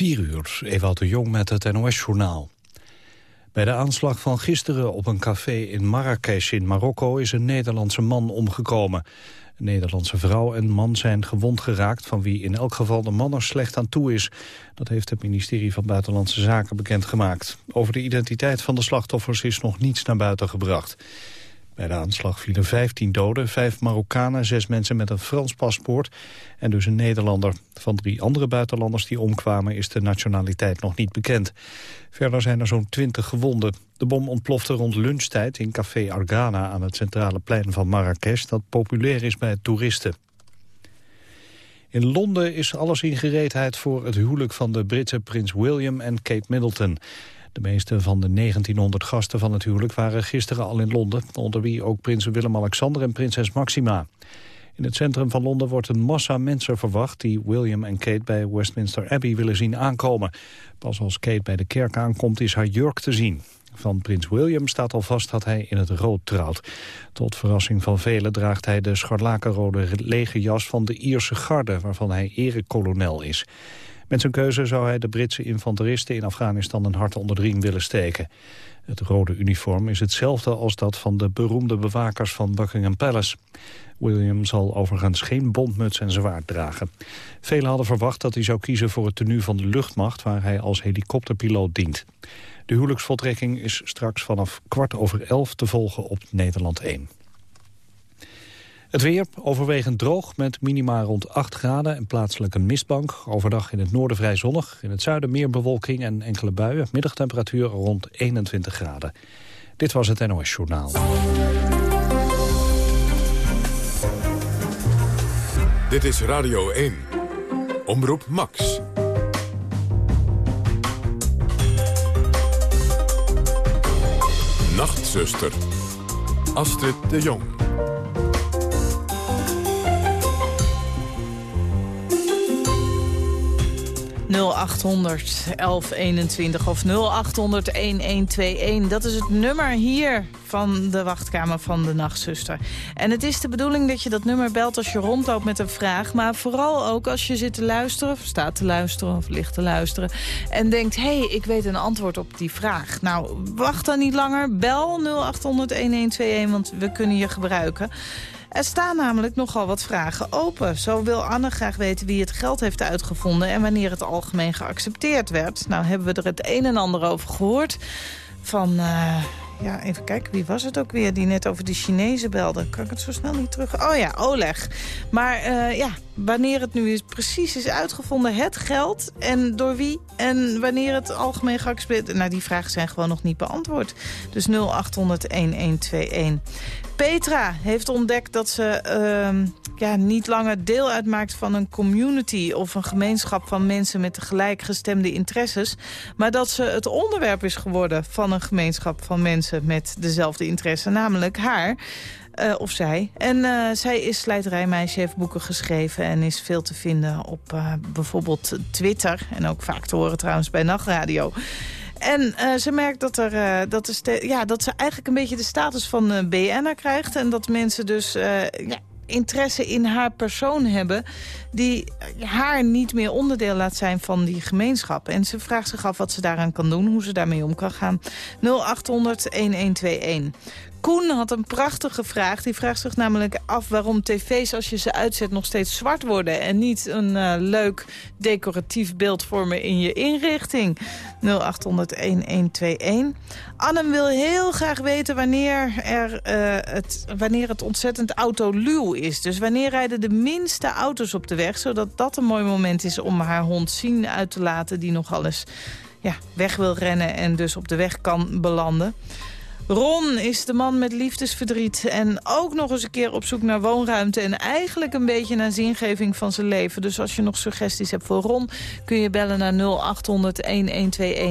4 uur, Ewout de Jong met het NOS-journaal. Bij de aanslag van gisteren op een café in Marrakesh in Marokko is een Nederlandse man omgekomen. Een Nederlandse vrouw en man zijn gewond geraakt van wie in elk geval de man er slecht aan toe is. Dat heeft het ministerie van Buitenlandse Zaken bekendgemaakt. Over de identiteit van de slachtoffers is nog niets naar buiten gebracht. Bij de aanslag vielen 15 doden, vijf Marokkanen, zes mensen met een Frans paspoort en dus een Nederlander. Van drie andere buitenlanders die omkwamen is de nationaliteit nog niet bekend. Verder zijn er zo'n 20 gewonden. De bom ontplofte rond lunchtijd in café Argana aan het centrale plein van Marrakesh dat populair is bij toeristen. In Londen is alles in gereedheid voor het huwelijk van de Britse prins William en Kate Middleton. De meeste van de 1900 gasten van het huwelijk waren gisteren al in Londen, onder wie ook prins Willem-Alexander en prinses Maxima. In het centrum van Londen wordt een massa mensen verwacht... die William en Kate bij Westminster Abbey willen zien aankomen. Pas als Kate bij de kerk aankomt is haar jurk te zien. Van prins William staat al vast dat hij in het rood trouwt. Tot verrassing van velen draagt hij de scharlakenrode legerjas van de Ierse garde... waarvan hij erekolonel is. Met zijn keuze zou hij de Britse infanteristen in Afghanistan een hart onder de riem willen steken. Het rode uniform is hetzelfde als dat van de beroemde bewakers van Buckingham Palace. William zal overigens geen bondmuts en zwaard dragen. Velen hadden verwacht dat hij zou kiezen voor het tenue van de luchtmacht... waar hij als helikopterpiloot dient. De huwelijksvoltrekking is straks vanaf kwart over elf te volgen op Nederland 1. Het weer overwegend droog met minima rond 8 graden en plaatselijk een mistbank. Overdag in het noorden vrij zonnig. In het zuiden meer bewolking en enkele buien. Middagtemperatuur rond 21 graden. Dit was het NOS Journaal. Dit is Radio 1. Omroep Max. Nachtzuster. Astrid de Jong. 0800 1121 of 0800 1121. Dat is het nummer hier van de wachtkamer van de nachtzuster. En het is de bedoeling dat je dat nummer belt als je rondloopt met een vraag. Maar vooral ook als je zit te luisteren, of staat te luisteren of ligt te luisteren. En denkt, hé, hey, ik weet een antwoord op die vraag. Nou, wacht dan niet langer. Bel 0800 1121, want we kunnen je gebruiken. Er staan namelijk nogal wat vragen open. Zo wil Anne graag weten wie het geld heeft uitgevonden... en wanneer het algemeen geaccepteerd werd. Nou hebben we er het een en ander over gehoord van... Uh, ja, even kijken, wie was het ook weer die net over de Chinezen belde? Kan ik het zo snel niet terug... Oh ja, Oleg. Maar uh, ja, wanneer het nu is, precies is uitgevonden, het geld... en door wie en wanneer het algemeen geaccepteerd... Nou, die vragen zijn gewoon nog niet beantwoord. Dus 0800-1121. Petra heeft ontdekt dat ze uh, ja, niet langer deel uitmaakt van een community... of een gemeenschap van mensen met gelijkgestemde interesses... maar dat ze het onderwerp is geworden van een gemeenschap van mensen met dezelfde interesse, namelijk haar. Uh, of zij. En uh, zij is slijterijmeisje, heeft boeken geschreven... en is veel te vinden op uh, bijvoorbeeld Twitter. En ook vaak te horen trouwens bij Nachtradio. En uh, ze merkt dat, er, uh, dat, ja, dat ze eigenlijk een beetje de status van uh, BN'er krijgt. En dat mensen dus ja, interesse in haar persoon hebben... die haar niet meer onderdeel laat zijn van die gemeenschap. En ze vraagt zich af wat ze daaraan kan doen, hoe ze daarmee om kan gaan. 0800-1121. Koen had een prachtige vraag. Die vraagt zich namelijk af waarom tv's als je ze uitzet nog steeds zwart worden... en niet een uh, leuk decoratief beeld vormen in je inrichting. 0800-1121. Anne wil heel graag weten wanneer, er, uh, het, wanneer het ontzettend autoluw is. Dus wanneer rijden de minste auto's op de weg... zodat dat een mooi moment is om haar hond zien uit te laten... die nogal eens ja, weg wil rennen en dus op de weg kan belanden. Ron is de man met liefdesverdriet en ook nog eens een keer op zoek naar woonruimte... en eigenlijk een beetje naar zingeving van zijn leven. Dus als je nog suggesties hebt voor Ron, kun je bellen naar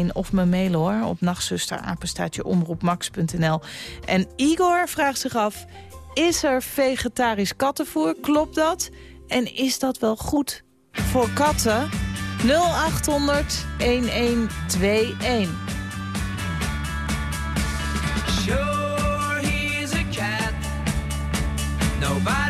0800-1121... of me mailen hoor, op nachtzusterapenstaatjeomroepmax.nl. En Igor vraagt zich af, is er vegetarisch kattenvoer? Klopt dat? En is dat wel goed voor katten? 0800 1121. Sure, he's a cat. Nobody's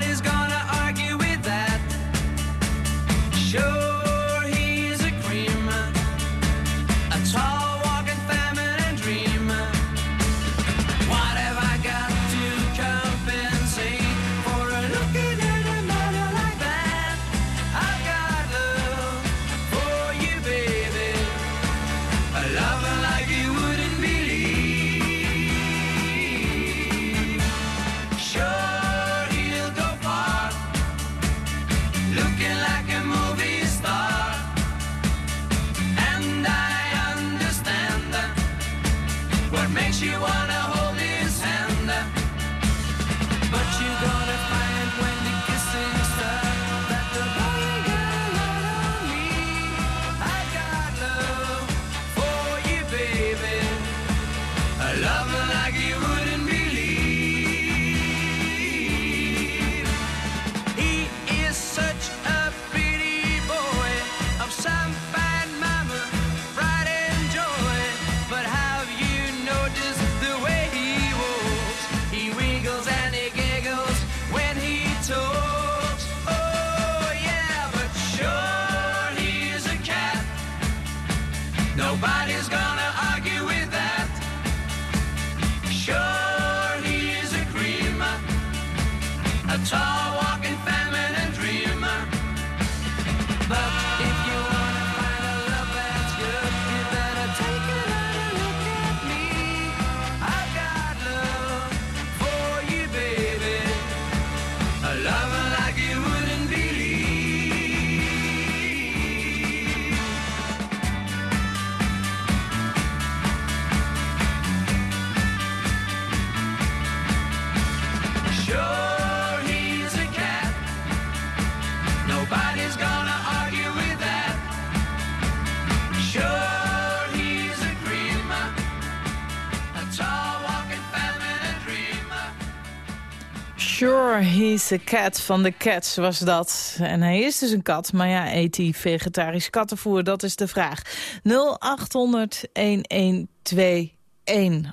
He's a cat van de Cats was dat. En hij is dus een kat, maar ja, eet hij vegetarisch kattenvoer? Dat is de vraag. 0800-1121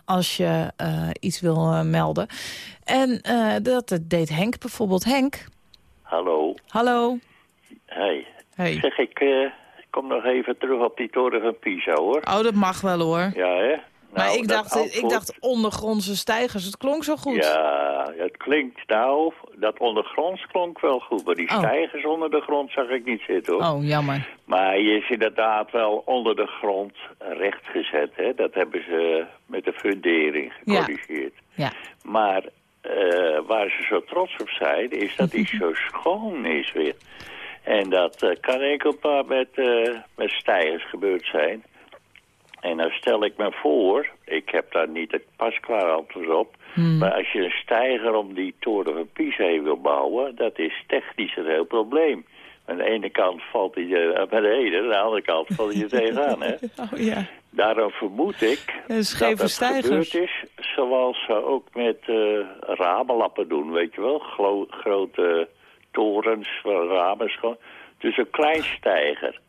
als je eh, iets wil eh, melden. En eh, dat deed Henk bijvoorbeeld. Henk, Hallo. hallo. Hey. Hey. Zeg, ik kom nog even terug op die toren van Pisa, hoor. Oh, dat mag wel hoor. Ja, hè? maar Nou, ik dat dacht, ik dacht ondergrondse stijgers, het klonk zo goed. Ja, het klinkt nou... Dat ondergronds klonk wel goed, maar die Oh. stijgers onder de grond zag ik niet zitten, hoor. Oh, jammer. Maar je is inderdaad wel onder de grond rechtgezet, hè. Dat hebben ze met de fundering Ja. gecorrigeerd. Ja. Maar eh, waar ze zo trots op zijn, is dat die zo schoon is weer. En dat eh, kan enkel maar met, eh, met stijgers gebeurd zijn. En dan stel ik me voor, ik heb daar niet het pasklaar antwoord op... maar als je een stijger om die toren van Pisa heen wil bouwen... dat is technisch een heel probleem. Aan de ene kant valt hij uh, naar beneden, aan de andere kant valt hij tegenaan. Hè? Oh ja. Daarom vermoed ik dat het gebeurd is zoals ze ook met eh ramenlappen doen, weet je wel. Grote torens, ramen. Dus een klein stijger.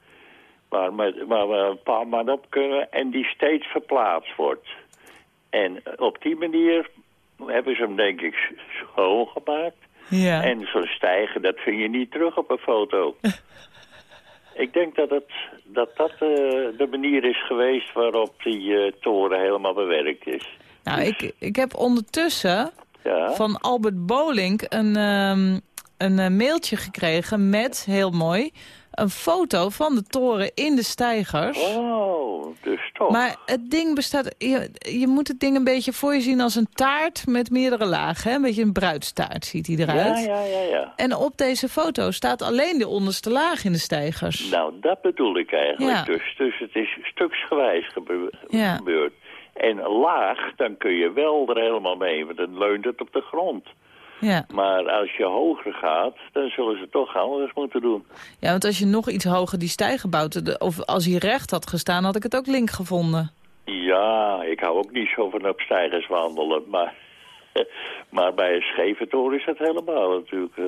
Waar, met, waar we een paar man op kunnen en die steeds verplaatst wordt. En op die manier hebben ze hem denk ik schoongemaakt. Ja. En zo'n stijger, dat vind je niet terug op een foto. Ik denk dat het, dat, dat eh, de manier is geweest waarop die eh, toren helemaal bewerkt is. Nou, ik, ik heb ondertussen Ja, van Albert Bolink een, ehm, een eh, mailtje gekregen met, heel mooi, een foto van de toren in de stijgers. oh, dus toch. Maar het ding bestaat... Je, je moet het ding een beetje voor je zien als een taart met meerdere lagen. Hè? Een beetje een bruidstaart ziet hij ja, eruit. ja, ja, ja. En op deze foto staat alleen de onderste laag in de stijgers. Nou, dat bedoel ik eigenlijk Ja. dus. Dus het is stuksgewijs gebe- Ja. gebeurd. En laag, dan kun je wel er helemaal mee, want dan leunt het op de grond. Ja. Maar als je hoger gaat, dan zullen ze toch anders moeten doen. ja, want als je nog iets hoger die stijger bouwt... de- of als hij recht had gestaan, had ik het ook link gevonden. Ja, ik hou ook niet zo van op stijgers wandelen, maar, maar bij een scheve toren is dat helemaal natuurlijk eh,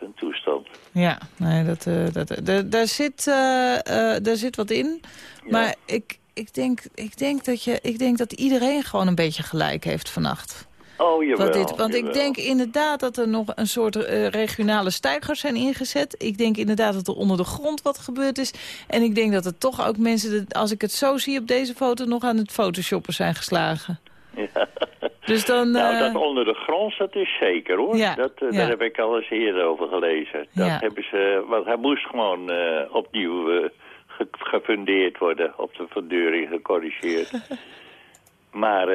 een toestand. Ja, nee, dat, eh, dat, da- daar, zit, eh, eh, daar zit wat in. Maar ik, ik, denk, ik, denk dat je, ik denk dat iedereen gewoon een beetje gelijk heeft vannacht. Oh, jawel. Wat dit, want ik denk inderdaad dat er nog een soort eh, regionale stijgers zijn ingezet. Ik denk inderdaad dat er onder de grond wat gebeurd is. En ik denk dat er toch ook mensen, als ik het zo zie op deze foto... nog aan het photoshoppen zijn geslagen. Ja. Dus dan... Nou, eh, dat onder de grond, dat is zeker hoor. Ja, dat, eh, ja. Daar heb ik al eens eerder over gelezen. Dat Ja. hebben ze, want hij moest gewoon opnieuw ge- gefundeerd worden, op de fundering gecorrigeerd. maar,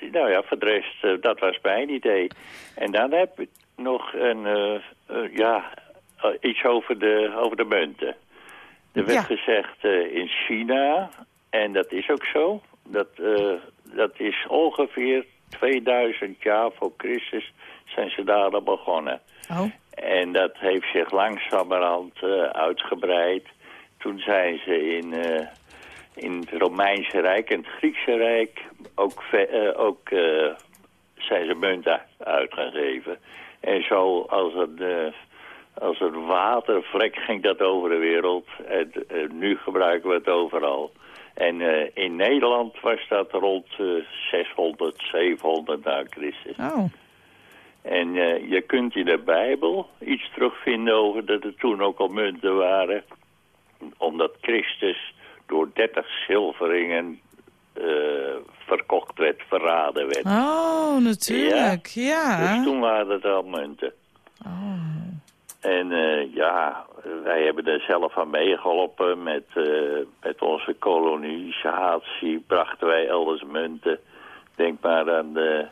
nou ja, voor de rest, eh, dat was mijn idee. En dan heb ik nog een, eh, eh, ja, iets over de, over de munten. Er werd Ja. gezegd in China, en dat is ook zo, dat, dat is ongeveer 2000 jaar voor Christus zijn ze daar al begonnen. oh, En dat heeft zich langzamerhand eh, uitgebreid. Toen zijn ze in, in het Romeinse Rijk en het Griekse Rijk ook, eh, ook eh, zijn ze munten uit gaan geven. En zo als een, eh, als een watervlek ging dat over de wereld. En nu gebruiken we het overal. En in Nederland was dat rond eh, 600, 700 na Christus. oh. En je kunt in de Bijbel iets terugvinden over dat er toen ook al munten waren. Omdat Christus 30 zilveringen eh, verkocht werd, verraden werd. Oh, natuurlijk. Ja. Dus toen waren het al munten. En eh, ja, wij hebben er zelf aan meegeholpen met, eh, met onze kolonisatie. Brachten wij elders munten. Denk maar aan, de,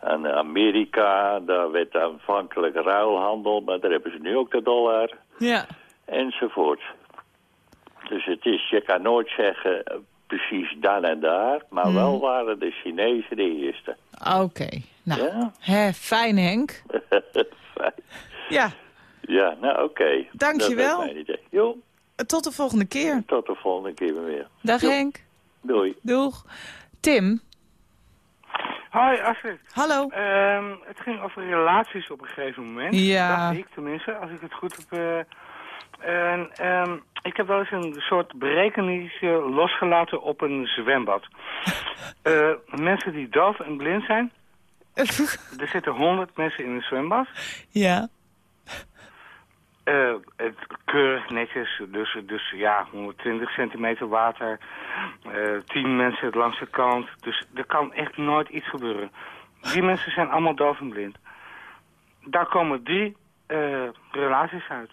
aan Amerika. Daar werd aanvankelijk ruilhandel, maar daar hebben ze nu ook de dollar. Ja. Enzovoort. Dus het is, je kan nooit zeggen eh, precies dan en daar. Maar wel waren de Chinezen de eerste. Oké. Nou, Ja? hè, fijn Henk. Fijn. Ja, ja, nou oké. Dankjewel. Mijn idee. Jo, tot de volgende keer. tot de volgende keer weer. Dag Jo. Henk. Doei. Doeg. Tim. Hoi Astrid. Hallo. Ehm, het ging over relaties op een gegeven moment. Ja. Dacht ik tenminste, als ik het goed heb. eh, en, ehm, ik heb wel eens een soort berekeningsje losgelaten op een zwembad. Eh, mensen die doof en blind zijn. Er zitten honderd mensen in een zwembad. ja. Eh, het, keurig netjes, dus, dus ja, 120 centimeter water, eh 10 mensen langs de kant. Dus er kan echt nooit iets gebeuren. Die mensen zijn allemaal doof en blind. Daar komen drie relaties uit.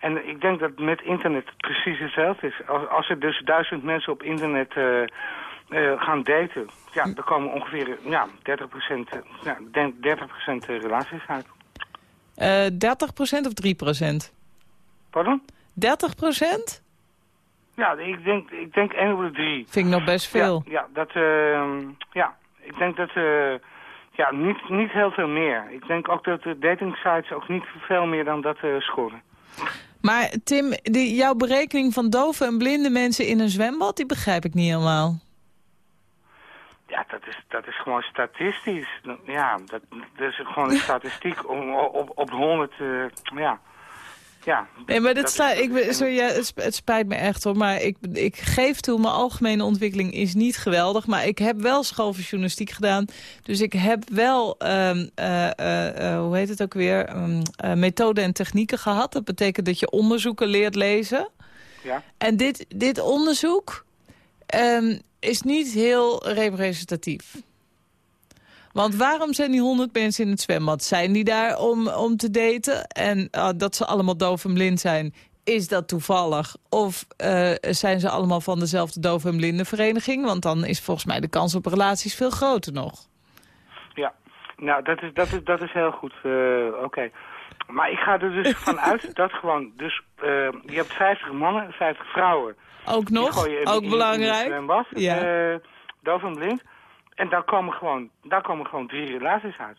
En ik denk dat met internet precies hetzelfde is. Als, als er dus duizend mensen op internet eh, eh, gaan daten, ja, dan komen ongeveer ja, 30 procent, ja, denk 30 relaties uit. Eh 30% of 3%? Pardon? 30%? Ja, ik denk, ik denk één op de drie. Vind ik nog best veel. Ja, ja dat, ehm, ja, ik denk dat, eh, ja, niet, niet heel veel meer. Ik denk ook dat de datingsites ook niet veel meer dan dat eh, scoren. Maar Tim, die, jouw berekening van dove en blinde mensen in een zwembad, die begrijp ik niet helemaal. Ja, dat is, dat is gewoon statistisch. Ja, dat, dat is gewoon een statistiek om, op, op de 100, eh, ja. Ja. Nee, maar dat sla, ik, ben- sorry, ja, het, sp- het spijt me echt hoor, maar ik, ik geef toe, mijn algemene ontwikkeling is niet geweldig. Maar ik heb wel school voor journalistiek gedaan. Dus ik heb wel, ehm, eh, eh, eh, hoe heet het ook weer, eh, methoden en technieken gehad. Dat betekent dat je onderzoeken leert lezen. Ja. En dit, dit onderzoek ehm, is niet heel representatief. Want waarom zijn die honderd mensen in het zwembad? Zijn die daar om, om te daten? En ah, dat ze allemaal doof en blind zijn, is dat toevallig? Of eh, zijn ze allemaal van dezelfde doof en blinde vereniging? Want dan is volgens mij de kans op relaties veel groter nog. Ja, nou, dat is, dat is, dat is heel goed. eh, Oké. Maar ik ga er dus vanuit dat gewoon, dus eh, je hebt 50 mannen en 50 vrouwen. Ook nog, in- ook in- in belangrijk. zwembad, Ja. doof en blind. En daar komen gewoon, daar komen gewoon drie relaties uit.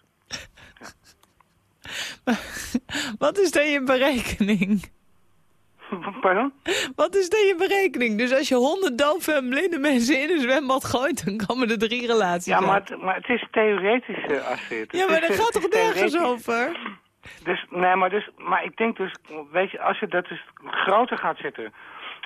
Wat is dan je berekening? Pardon? Wat is dan je berekening? Dus als je honderd doof en blinde mensen in een zwembad gooit... dan komen er drie relaties Ja, maar uit. het, maar het is theoretisch, eh Astrid. Ja, maar daar eh, gaat toch nergens over? Dus, nee, maar, dus, maar ik denk dus, weet je, als je dat dus groter gaat zetten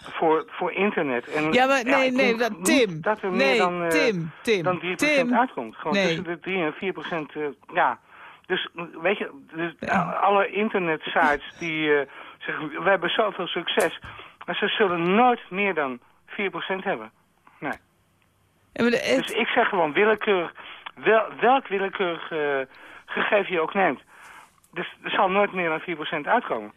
voor, voor internet. En, Ja, maar nee, nee, dat, Tim. Dat er nee, meer dan, Tim, Tim, dan 3% Tim. uitkomt. Gewoon Nee. tussen de 3 en 4 procent, eh, ja. Dus, weet je, dus, alle internetsites die eh, zeggen, we hebben zoveel succes. Maar ze zullen nooit meer dan 4 procent hebben. Nee. Ja, maar de- Dus ik zeg gewoon willekeurig, wel, welk willekeurig gegeven je ook neemt. Dus er zal nooit meer dan 4% uitkomen.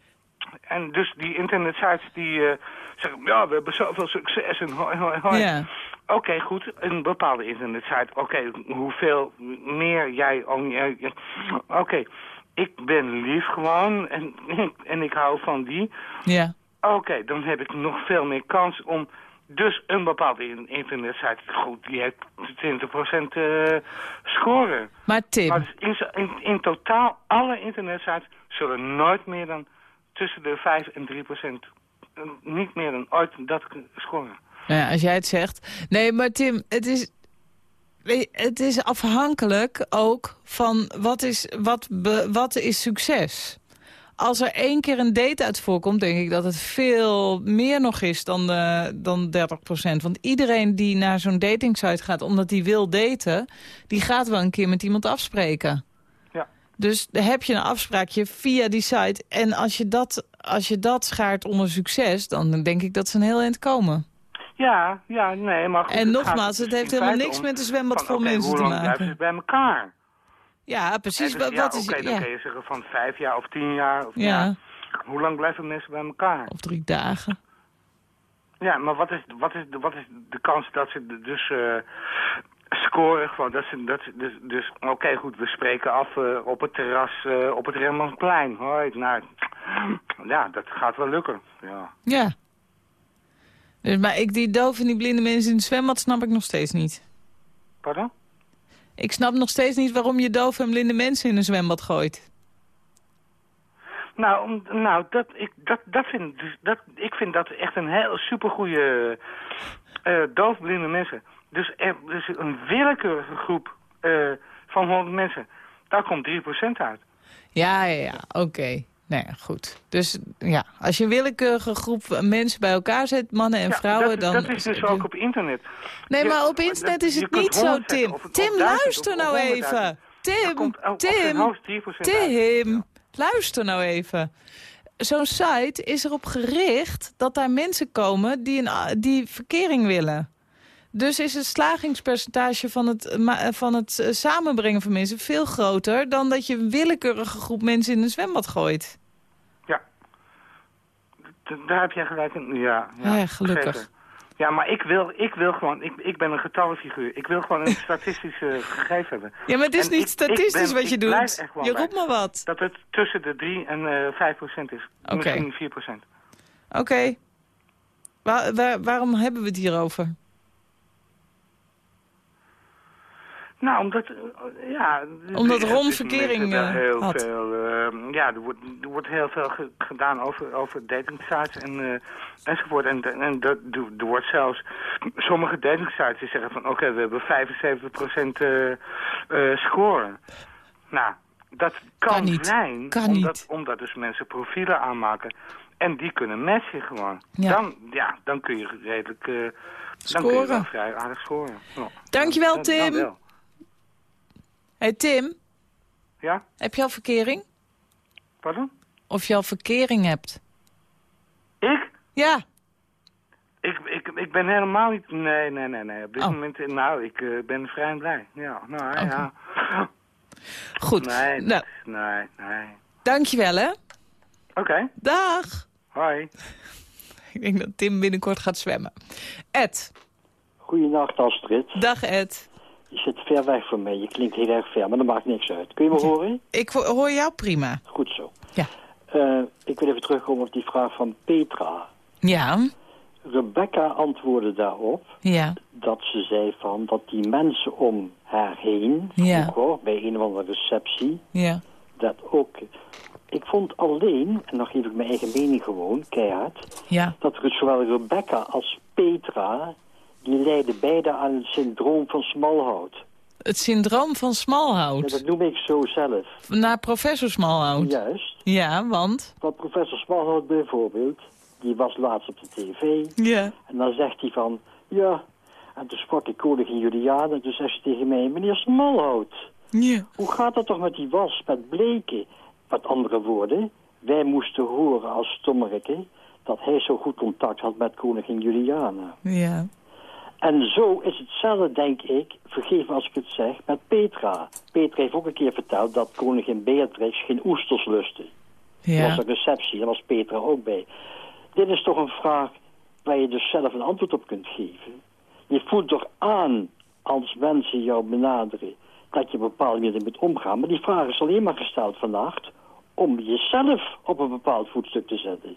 En dus die internetsites die eh, zeggen, ja, we hebben zoveel succes en hoi, hoi, hoi. Ja. Oké, goed, een bepaalde internetsite. Oké, hoeveel meer jij... oh, Oké, ik ben lief gewoon en, en ik hou van die. ja. Oké, dan heb ik nog veel meer kans om dus een bepaalde in- internetsite, goed, die heeft 20% eh scoren. Maar Tim, Maar dus in, in, in totaal, alle internetsites zullen nooit meer dan tussen de 5 en 3% eh, niet meer dan ooit dat scoren. nou ja, als jij het zegt. Nee, maar Tim, het is... Het is afhankelijk ook van wat is, wat, wat is succes. Als er één keer een date uit voorkomt, denk ik dat het veel meer nog is dan, eh, dan 30% Want iedereen die naar zo'n datingsite gaat omdat hij wil daten... die gaat wel een keer met iemand afspreken. Dus dan heb je een afspraakje via die site. En als je dat, als je dat schaart onder succes, dan denk ik dat ze een heel eind komen. Ja, ja, nee, maar goed, En het nogmaals, het heeft helemaal niks om met een zwembad vol mensen hoe te lang blijven maken. ze bij elkaar? Ja, precies. Dus, Wat, ja, wat is... oké, dan ja. kun je zeggen van vijf jaar of tien jaar. Of, Ja. Hoe lang blijven mensen bij elkaar? Of drie dagen. Ja, maar wat is, wat is, de- wat is de kans dat ze dus eh, scoren? Gewoon, dat ze, dat dus, dus oké, goed, we spreken af eh, op het terras eh, op het Rembrandtplein. Hoi, nou, ja, dat gaat wel lukken. Ja. Ja. Dus, maar ik, die doof en die blinde mensen in het zwembad snap ik nog steeds niet. Pardon? Ik snap nog steeds niet waarom je doof en blinde mensen in een zwembad gooit. Nou, nou dat, ik, dat, dat vind, dus dat, ik vind dat echt een heel supergoeie eh doofblinde mensen. Dus, er, dus een willekeurige groep eh, van 100 mensen, daar komt 3% uit. Ja, ja, ja. Oké. Nou ja, goed. Dus ja, als je een willekeurige groep mensen bij elkaar zet, mannen en Ja, vrouwen, dat, dan... dat is dus ook op internet. Nee, Je- maar op internet is het niet zo, 100 zetten, Tim. of- Tim, 1000 luister of nou 100.000. even. Tim, komt Tim, hoogst 3% uit. Tim, luister nou even. Zo'n site is erop gericht dat daar mensen komen die, een, die verkering willen. Dus is het slagingspercentage van het, van het eh, samenbrengen van mensen veel groter... dan dat je een willekeurige groep mensen in een zwembad gooit. Ja. Daar heb jij gelijk in. Ja, Ah ja, gelukkig. Ja, maar ik wil, ik wil gewoon, ik, ik ben een getallenfiguur. Ik wil gewoon een statistisch gegeven hebben. Ja, maar het is En niet ik- ik statistisch ben- wat je doet. Je roept maar wat. Dat het tussen de 3 en eh 5 procent is. Oké. Misschien 4 procent. Oké. Wa- wa- waarom hebben we het hierover? Nou, omdat, eh, ja... Omdat er- Ron er is verkering, mensen wel eh, heel had. Veel, eh, ja, er wordt, er wordt heel veel ge- gedaan over, over datingsites en, eh, enzovoort. En, en dat, er wordt zelfs... Sommige datingsites die zeggen van... Oké, we hebben 75% eh eh score. Nou, dat kan, Kan niet. zijn Kan omdat, niet. omdat dus mensen profielen aanmaken. En die kunnen matchen gewoon. Ja. Dan, ja, dan kun je redelijk... dan kun je Scoren. wel vrij aardig scoren. Ja. Dankjewel, Dan- dan Tim. Hey, Tim, Ja, heb je al verkering? pardon? Of je al verkering hebt? Ik? Ja. Ik, ik, ik ben helemaal niet... Nee, nee, nee, nee. Op dit Oh. moment... Nou, ik eh, ben vrij en blij. Ja, nou, ja. Goed. Nee, Nou, nee, nee. dankjewel, hè. Oké, Dag. hoi. Ik denk dat Tim binnenkort gaat zwemmen. Ed. Goedenacht Astrid. Dag, Ed. Je zit ver weg van mij. Je klinkt heel erg ver, maar dat maakt niks uit. Kun je me horen? Ik ho- hoor jou prima. Goed zo. Ja. Eh, ik wil even terugkomen op die vraag van Petra. Ja. Rebecca antwoordde daarop Ja. dat ze zei van dat die mensen om haar heen, Ja. vroeger, bij een of andere receptie, Ja. dat ook... Ik vond alleen, en dan geef ik mijn eigen mening gewoon, keihard, Ja. dat zowel Rebecca als Petra, die leiden beide aan het syndroom van smalhout. Het syndroom van Ja, Smalhout. dat noem ik zo zelf. Naar professor Smalhout. Juist. Ja, want? Want professor Smalhout bijvoorbeeld, die was laatst op de tv. Ja. En dan zegt hij van, ja... En toen sprak ik koningin Juliana en toen zegt ze tegen mij... Meneer Smalhout, Ja. hoe gaat dat toch met die was, met bleken? Met andere woorden, wij moesten horen als stommerikken... dat hij zo goed contact had met koningin Juliana. Ja. En zo is hetzelfde, denk ik, vergeef me als ik het zeg, met Petra. Petra heeft ook een keer verteld dat koningin Beatrix geen oesters lustte. Er was Ja. een receptie, daar was Petra ook bij. Dit is toch een vraag waar je dus zelf een antwoord op kunt geven. Je voelt toch aan, als mensen jou benaderen, dat je bepaalde manier moet omgaan. Maar die vraag is alleen maar gesteld vannacht om jezelf op een bepaald voetstuk te zetten.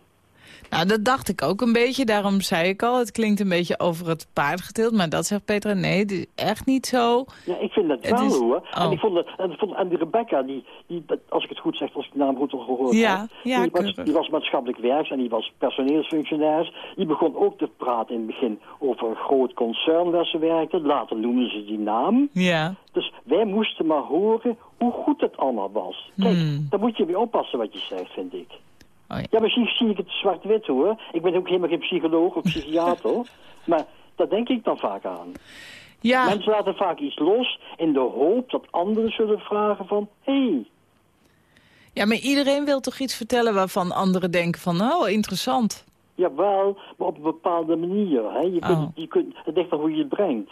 Nou, dat dacht ik ook een beetje. Daarom zei ik al, het klinkt een beetje over het paard getild. Maar dat zegt Petra, nee, het is echt niet zo. Ja, ik vind dat Het wel is- hoor. oh. En, ik vond en, vond, en die Rebecca, die, die, als ik het goed zeg, als ik de naam goed al gehoord Ja, heb, ja, die, was, die was maatschappelijk werks en die was personeelsfunctionaris. Die begon ook te praten in het begin over een groot concern waar ze werkte. Later noemden ze die naam. Ja. Dus wij moesten maar horen hoe goed het allemaal was. Kijk, Hmm. daar moet je mee oppassen wat je zegt, vind ik. Oh ja. Ja, misschien zie ik het zwart-wit hoor. Ik ben ook helemaal geen psycholoog of psychiater. maar daar denk ik dan vaak aan. Ja, Mensen laten vaak iets los in de hoop dat anderen zullen vragen van... hé, hey, ja, maar iedereen wil toch iets vertellen waarvan anderen denken van, oh, interessant. Jawel, maar op een bepaalde manier. Hè? Je kunt, Oh. je kunt, het ligt aan hoe je het brengt.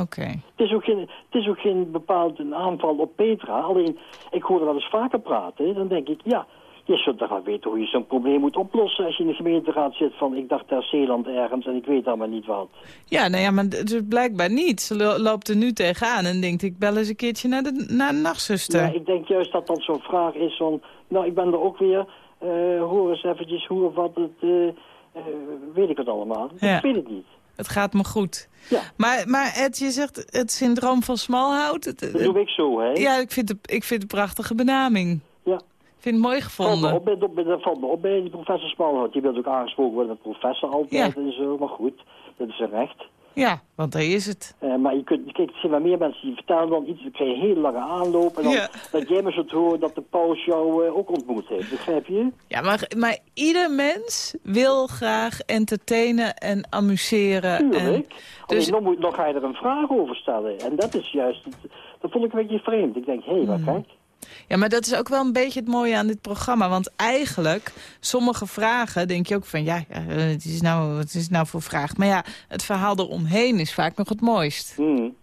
Oké. Het is ook geen, het is ook geen bepaald een aanval op Petra. Alleen, ik hoor er wel eens vaker praten. Dan denk ik, ja, je zult toch wel weten hoe je zo'n probleem moet oplossen... als je in de gemeenteraad zit van, ik dacht ter Zeeland ergens en ik weet allemaal niet wat. Ja, nou ja, maar dus blijkbaar niet. Ze lo- loopt er nu tegenaan en denkt, ik bel eens een keertje naar de, naar de nachtzuster. Ja, ik denk juist dat dat zo'n vraag is van... nou, ik ben er ook weer, eh, hoor eens eventjes hoe of wat het... eh, eh, weet ik het allemaal. Ja. Ik weet het niet. Het gaat me goed. Ja. Maar, maar Ed, je zegt het syndroom van Smalhout. Het, Dat doe ik zo, hè? ja, ik vind, ik vind het een prachtige benaming. Ja. Ik vind het mooi gevonden. op, op, valt me op bij die professor Spalhout. Die wil ook aangesproken worden met professor altijd Ja. en zo. Maar goed, dat is een recht. Ja, want daar is het. Eh, maar je kunt, kijk, er zijn wel meer mensen die vertellen dan iets. Dan krijg je een hele lange aanloop. En dan Ja. dat jij maar zult horen dat de paus jou eh, ook ontmoet heeft. Begrijp je? Ja, maar, maar ieder mens wil graag entertainen en amuseren. En, Tuurlijk. dus- Alleen dan, moet, dan ga je er een vraag over stellen. En dat is juist, dat vond ik een beetje vreemd. Ik denk, hé, hey, wat Hmm. gek. Ja, maar dat is ook wel een beetje het mooie aan dit programma. Want eigenlijk, sommige vragen denk je ook van... ja, eh, het is nou, wat is het nou voor vraag? Maar ja, het verhaal eromheen is vaak nog het mooist. Hmm.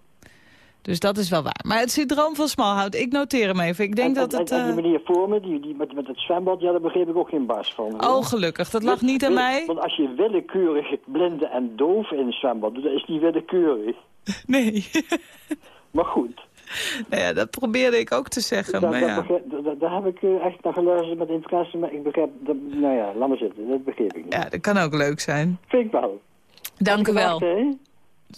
Dus dat is wel waar. Maar het syndroom van Smalhout, ik noteer hem even. Ik denk en, dat en- het... en, die eh, meneer voor me, die, die met, met het zwembad, ja, daar begreep ik ook geen bars van. hoor. Oh, gelukkig. Dat lag niet aan mij. Want als je willekeurig blinde en doof in een zwembad doet, dan is die willekeurig. Nee. Maar goed, nou ja, dat probeerde ik ook te zeggen. Maar ja. daar- daar heb ik eh, echt naar geluisterd met interesse, maar ik begrijp, dat, nou ja, laat maar zitten, dat begreep ik niet. ja, dat kan ook leuk zijn. Vind ik wel. Dank u wel. Nacht?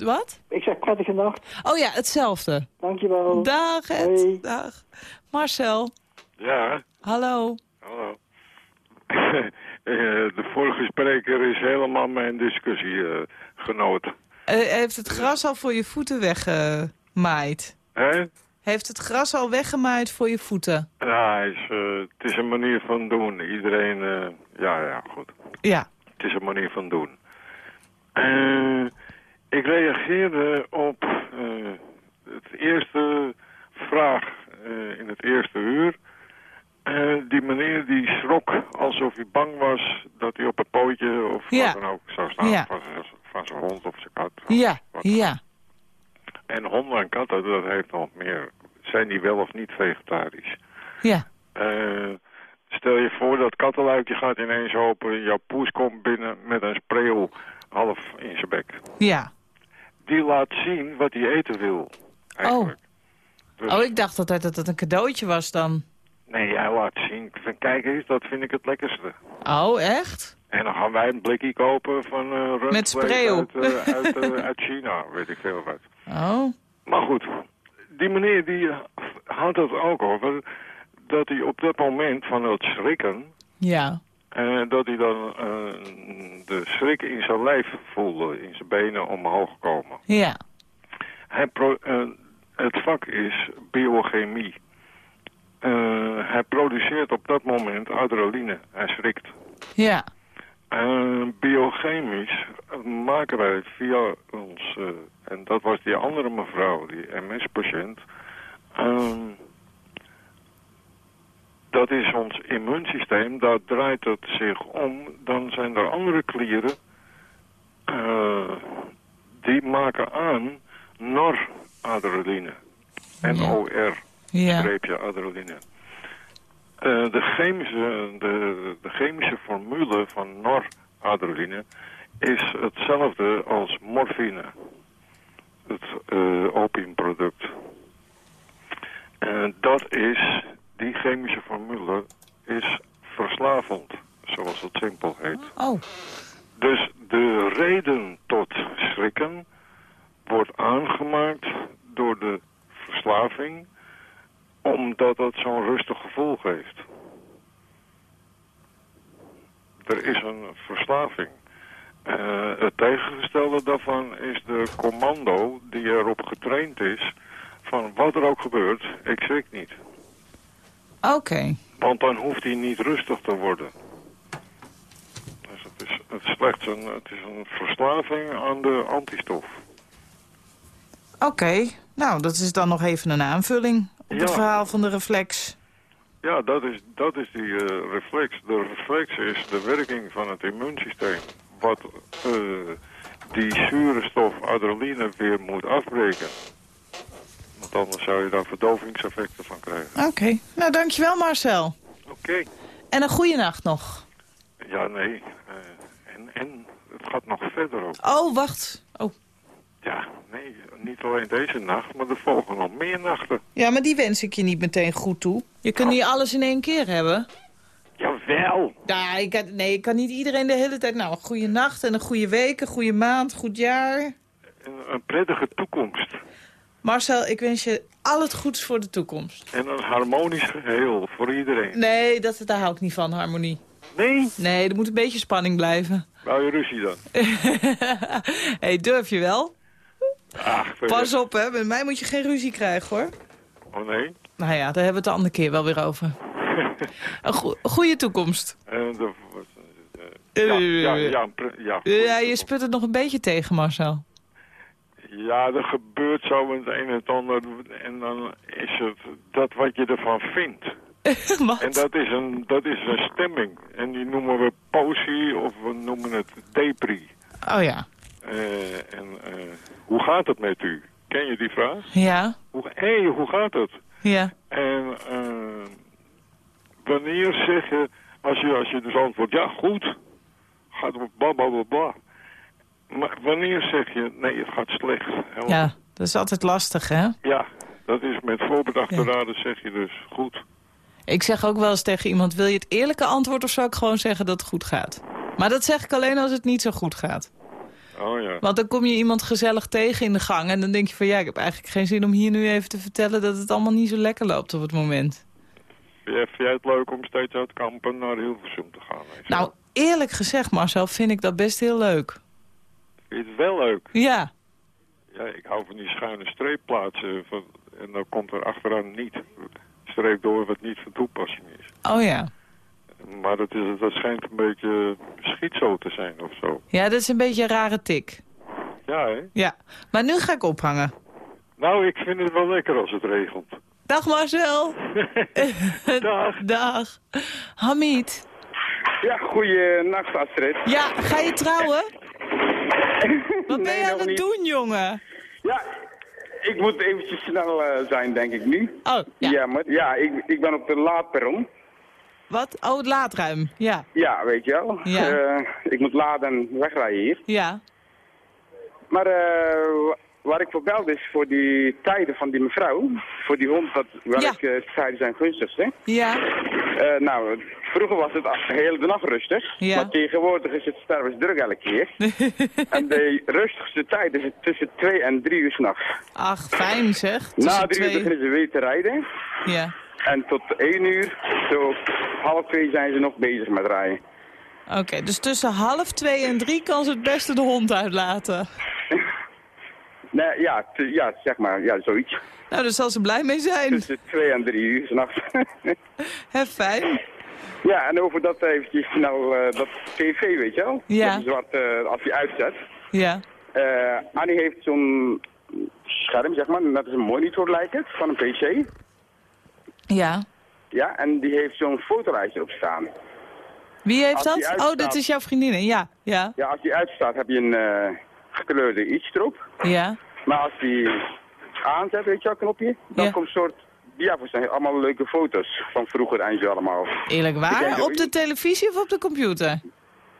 Wat? Ik zeg prettige nacht, Oh ja, hetzelfde. dankjewel. Dag, Ed. Dag. Marcel, Ja, hallo. hallo. Eh, de vorige spreker is helemaal mijn discussiegenoot. Eh, heeft het gras al voor je voeten weggemaaid? Heeft het gras al weggemaaid voor je voeten? Ja, hij is, eh, het is een manier van doen. Iedereen, eh, ja, ja, goed. Ja. Het is een manier van doen. Eh, ik reageerde op het eerste vraag in het eerste uur. Die meneer die schrok alsof hij bang was dat hij op een pootje of Ja. wat dan ook zou staan. Ja. Van, zijn- van zijn hond of zijn kat. Ja, ja. En honden en katten, dat heeft nog meer. Zijn die wel of niet vegetarisch? Ja. Eh, stel je voor dat kattenluikje gaat ineens open. Jouw poes komt binnen met een spreeuw half in zijn bek. Ja. Die laat zien wat hij eten wil. Eigenlijk. Dus, Oh, ik dacht altijd dat het een cadeautje was dan. Nee, hij laat zien. Kijk eens, dat vind ik het lekkerste. Oh, echt? En dan gaan wij een blikje kopen van rundvlees Met spreeuw. Uit, eh, uit, uit China, weet ik veel wat. Oh. Maar goed, die meneer die had het ook over dat hij op dat moment van het schrikken, Ja. eh, dat hij dan eh, de schrik in zijn lijf voelde, in zijn benen omhoog komen. Ja. Hij pro- eh, het vak is biochemie. Eh, hij produceert op dat moment adrenaline. Hij schrikt. Ja. Eh, biochemisch maken wij via ons, eh, en dat was die andere mevrouw, die MS-patiënt, ehm, dat is ons immuunsysteem, daar draait het zich om, dan zijn er andere klieren, eh, die maken aan noradrenaline, N-O-R Ja. Adrenaline. Eh, de, chemische, de, de chemische formule van noradrenaline is hetzelfde als morfine, het eh, opiumproduct. En dat is, die chemische formule is verslavend, zoals het simpel heet. Oh. Dus de reden tot schrikken wordt aangemaakt door de verslaving, omdat dat zo'n rustig gevoel geeft. Er is een verslaving. Eh, het tegengestelde daarvan is de commando die erop getraind is van wat er ook gebeurt, ik schrik niet. Oké. Want dan hoeft hij niet rustig te worden. Dus het is, het is slechts een, het is een verslaving aan de antistof. Oké. Nou, dat is dan nog even een aanvulling op het Ja. verhaal van de reflex. Ja, dat is, dat is die eh, reflex. De reflex is de werking van het immuunsysteem. wat eh, die zure stof adrenaline weer moet afbreken. Want anders zou je daar verdovingseffecten van krijgen. Oké, nou dankjewel Marcel. Oké. En een goede nacht nog. Ja, nee. eh, en, en het gaat nog verder ook. Oh, wacht. Ja, nee, niet alleen deze nacht, maar er volgen nog meer nachten. Ja, maar die wens ik je niet meteen goed toe. Je kunt niet alles in één keer hebben. Jawel. Ja, ik nee, ik kan niet iedereen de hele tijd... Nou, een goede nacht en een goede week, een goede maand, goed jaar. Een, een prettige toekomst. Marcel, ik wens je al het goeds voor de toekomst. En een harmonisch geheel voor iedereen. Nee, dat, daar hou ik niet van, harmonie. Nee? Nee, er moet een beetje spanning blijven. Wou je ruzie dan? hey, durf je wel? Ach, Pas op, hè. Met mij moet je geen ruzie krijgen, hoor. Oh nee? Nou ja, daar hebben we het de andere keer wel weer over. Een go- goede toekomst. En de, eh, ja, ja, ja, ja, Ja, je sput het nog een beetje tegen, Marcel. ja, er gebeurt zo het een en het ander. En dan is het dat wat je ervan vindt. En dat is, een, dat is een stemming. En die noemen we posie of we noemen het depri. Oh ja. Eh, en eh, hoe gaat het met u? Ken je die vraag? Ja, Hoe, Hé, hey, hoe gaat het? ja. En eh, wanneer zeg je, als je, als je dus antwoordt, ja goed, gaat het bla bla bla bla. Maar wanneer zeg je, nee het gaat slecht? Ja, dat is altijd lastig, hè? Ja, dat is met voorbedachte Ja. raden zeg je dus goed. Ik zeg ook wel eens tegen iemand, wil je het eerlijke antwoord of zou ik gewoon zeggen dat het goed gaat? Maar dat zeg ik alleen als het niet zo goed gaat. Oh ja. Want dan kom je iemand gezellig tegen in de gang en dan denk je van ja, ik heb eigenlijk geen zin om hier nu even te vertellen dat het allemaal niet zo lekker loopt op het moment. Vind jij, het leuk om steeds uit Kampen naar Hilversum te gaan? Nou, eerlijk gezegd Marcel, vind ik dat best heel leuk. Vind je het wel leuk? Ja, Ja, ik hou van die schuine streepplaatsen. Van, en dan komt er achteraan niet streep door wat niet van toepassing is. oh ja. Maar dat, is, dat schijnt een beetje schietzo te zijn of zo. Ja, dat is een beetje een rare tik. Ja, hè? Ja, maar nu ga ik ophangen. Nou, ik vind het wel lekker als het regent. Dag Marcel. Dag. Dag. Hamid. Ja, goeienacht Astrid. Ja, ga je trouwen? Wat ben Nee, je aan het niet. doen, jongen? Ja, ik moet eventjes snel eh, zijn, denk ik nu. Oh, ja. Jammer. Ja, ik, ik ben op de laadperron. Wat? Oh, het laadruim. Ja, Ja, weet je wel. Ja. Eh, ik moet laden en wegrijden hier. ja. Maar wa- waar ik voor belde is voor die tijden van die mevrouw. Voor die hond, dat, welke tijden zijn gunstigste. Ja, Eh, nou, vroeger was het de hele nacht rustig. Ja. Maar tegenwoordig is het stervensdruk elke keer. en de rustigste tijd is het tussen 2 en 3 uur s'nachts. ach, fijn zeg. Na 3 uur twee- beginnen ze weer te rijden. Ja, En tot 1 uur, zo half 2 zijn ze nog bezig met rijden. oké. dus tussen half twee en drie kan ze het beste de hond uitlaten. Nee, ja, ja, zeg maar, ja, zoiets. Nou, daar zal ze blij mee zijn. Tussen 2 en 3 uur s'nachts. Hè, fijn. ja, en over dat eventjes snel, eh, dat tv, weet je wel? Ja. Dat is wat, eh, als je uitzet. Ja, Eh Annie heeft zo'n scherm, zeg maar, net als een monitor lijkt het, van een pc. Ja. Ja, en die heeft zo'n fotolijstje op staan. Wie heeft Als dat? Oh, dat is jouw vriendin. Ja, ja, Ja, als die uitstaat heb je een eh, gekleurde iets erop. ja. Maar als die aanzet, weet je wel, knopje, dan Ja. komt een soort diafo's. Allemaal leuke foto's van vroeger en zo allemaal. Eerlijk waar? Op de televisie of op de computer?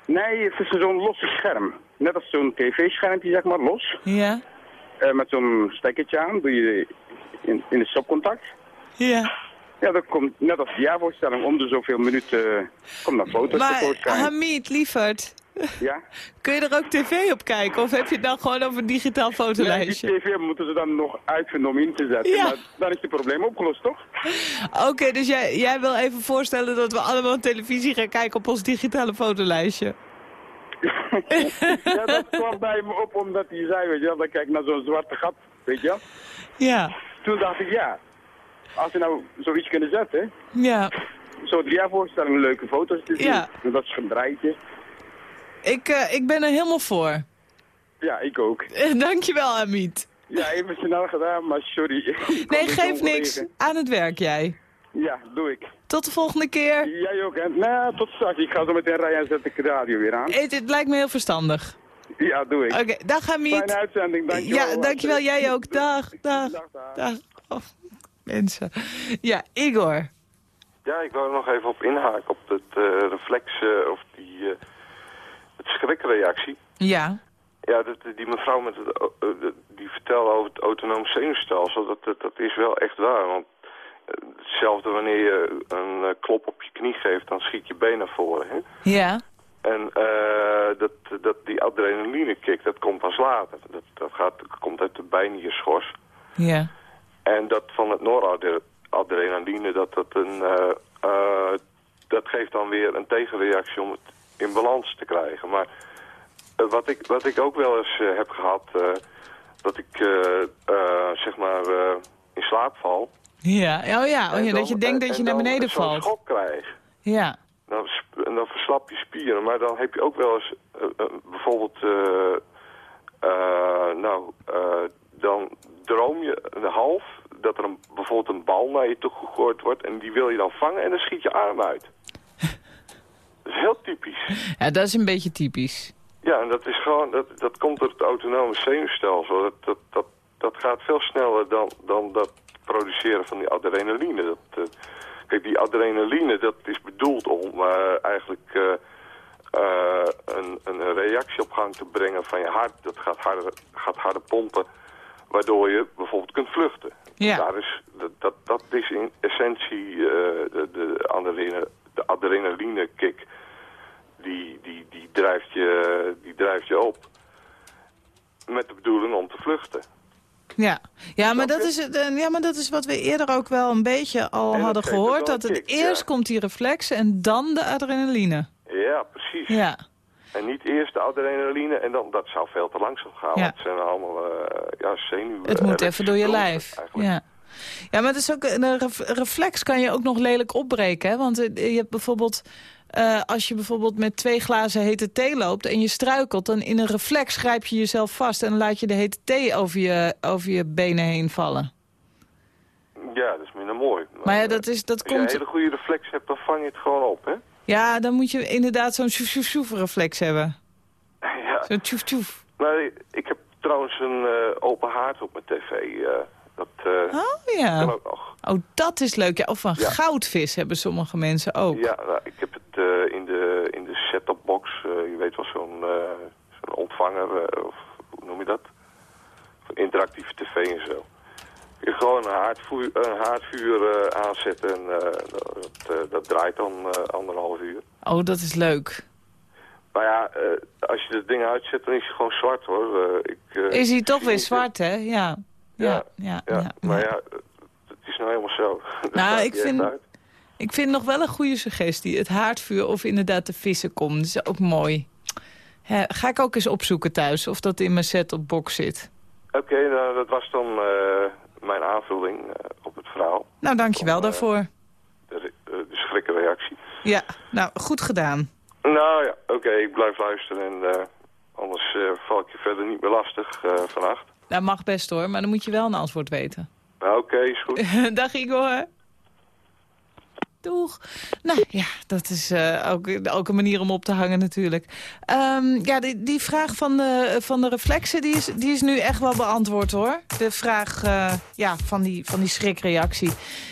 Nee, het is zo'n losse scherm. Net als zo'n tv-schermpje, zeg maar, los. Ja, Eh, met zo'n stekkertje aan, doe je in, in de stopcontact. ja. Ja, dat komt net als diavoorstelling. Om de zoveel minuten uh, komt dan foto's Maar tevoorschijn. Hamid, lieverd, Ja? kun je er ook tv op kijken? Of heb je het dan gewoon over een digitaal Nee, die fotolijstje? tv moeten ze dan nog uitvinden om in te zetten. Ja. Maar dan is het probleem opgelost, toch? Oké, dus jij, jij wil even voorstellen dat we allemaal televisie gaan kijken op ons digitale fotolijstje. ja, dat kwam bij me op omdat hij zei, weet je wel, dan kijk ik naar zo'n zwarte gat, weet je wel. Ja, Toen dacht ik, ja, als we nou zoiets kunnen zetten, ja. zo'n diavoorstelling leuke foto's te zien. Ja. Dat is een draaitje. Ik, eh, ik ben er helemaal voor. Ja, ik ook. Eh, Dankjewel, Hamid. Ja, even snel gedaan, maar sorry. Nee, geef niks. Aan het werk jij. Ja, doe ik. Tot de volgende keer. Jij ook, hè? Nou, tot straks. Ik ga zo meteen rijden en zet ik de radio weer aan. Het, het lijkt me heel verstandig. Ja, doe ik. Oké, dag Hamid. Fijne uitzending, dankjewel. Ja, dankjewel. Jij ook. Dag, dag, Dag, dag. dag. Oh, mensen. Ja, Igor. Ja, ik wou er nog even op inhaken op het eh, reflex eh, of die eh, het schrikreactie. Ja. Ja, dat, die mevrouw met het, die vertelde over het autonoom zenuwstelsel, dat, dat, dat is wel echt waar. Want hetzelfde wanneer je een klop op je knie geeft, dan schiet je been naar voren. Hè? Ja. En dat, dat, die adrenaline kick, dat komt pas later. Dat, dat gaat, komt uit de bijnierschors. Ja. En dat van het noradrenaline, dat, dat, een, eh, eh, dat geeft dan weer een tegenreactie om het in balans te krijgen. Maar eh, wat, ik, wat ik ook wel eens heb gehad, eh, dat ik zeg maar in slaap val. Ja, oh ja, oh En ja dan- dat je denkt en- dat je en naar dan beneden valt. schok krijg. Ja. Dan, en dan verslap je spieren. Maar dan heb je ook wel eens bijvoorbeeld... nou, dan droom je een half dat er een, bijvoorbeeld een bal naar je toe gegooid wordt... en die wil je dan vangen en dan schiet je arm uit. dat is heel typisch. ja, dat is een beetje typisch. Ja, en dat is gewoon, dat, dat komt door het autonome zenuwstelsel. Dat, dat, dat, dat gaat veel sneller dan, dan dat produceren van die adrenaline. Dat, eh, kijk, die adrenaline, dat is bedoeld om eh, eigenlijk eh, een, een reactie op gang te brengen van je hart. Dat gaat harder, gaat harder pompen, waardoor je bijvoorbeeld kunt vluchten. Ja. Daar is, dat, dat, dat is in essentie eh, de, de, adrenaline, de adrenaline kick die, die, die, drijft je, die drijft je op. Met de bedoeling om te vluchten. Ja, ja, maar dat is, het, eh, ja, maar dat is wat we eerder ook wel een beetje al hadden gehoord. Dat het eerst komt die reflex en dan de adrenaline. Ja, precies. Ja. En niet eerst de adrenaline en dan, dat zou veel te langzaam gaan. Ja. Het zijn allemaal uh, ja, zenuwen. Het moet even door je lijf. Eigenlijk. Ja. Ja, maar het is ook, een ref- reflex kan je ook nog lelijk opbreken. Hè? Want eh, je hebt bijvoorbeeld, eh, als je bijvoorbeeld met twee glazen hete thee loopt en je struikelt, dan in een reflex grijp je jezelf vast en laat je de hete thee over je, over je benen heen vallen. Ja, dat is minder mooi. Maar ja, dat, is, dat Als je een komt... hele goede reflex hebt, dan vang je het gewoon op, hè? Ja, dan moet je inderdaad zo'n tjoef reflex hebben. ja. Zo'n tjoef tjoef. Maar ik heb trouwens een eh, open haard op mijn tv. eh, dat eh, Oh ja. kan ook nog. Oh, dat is leuk. Ja, of een Ja. goudvis hebben sommige mensen ook. Ja, nou, ik heb het in de, in de set-top box. eh, je weet wel, zo'n zo'n ontvanger, of hoe noem je dat? Interactieve tv en zo. Je gewoon een haardvuur, een haardvuur aanzetten en dat, eh, dat draait dan eh, anderhalf uur. Oh, dat is leuk. Maar ja, eh, als je het ding uitzet, dan is hij gewoon zwart hoor. Ik, Is hij toch weer zwart, hè? Ja. Ja, ja, Ja, ja. maar ja, het is nou helemaal zo. Nou, ik vind-. Ik vind nog wel een goede suggestie. Het haardvuur of inderdaad de vissen komt. Dat is ook mooi. Ga ik ook eens opzoeken thuis of dat in mijn set-top box zit. Oké, nou, dat was dan mijn aanvulling op het verhaal. Nou, dankjewel eh, daarvoor. De, re- eh, de schrikkenreactie. Ja, nou, goed gedaan. Nou ja, oké, ik blijf luisteren en eh, anders eh, val ik je verder niet meer lastig eh, vannacht. Dat mag best hoor, maar dan moet je wel een antwoord weten. Nou, oké, is goed. Dag Igor. Doeg. Nou ja, dat is ook, ook een manier om op te hangen natuurlijk. Ehm, ja, die, die vraag van de, van de reflexen, die is, die is nu echt wel beantwoord hoor. De vraag ja, van, die, van die schrikreactie.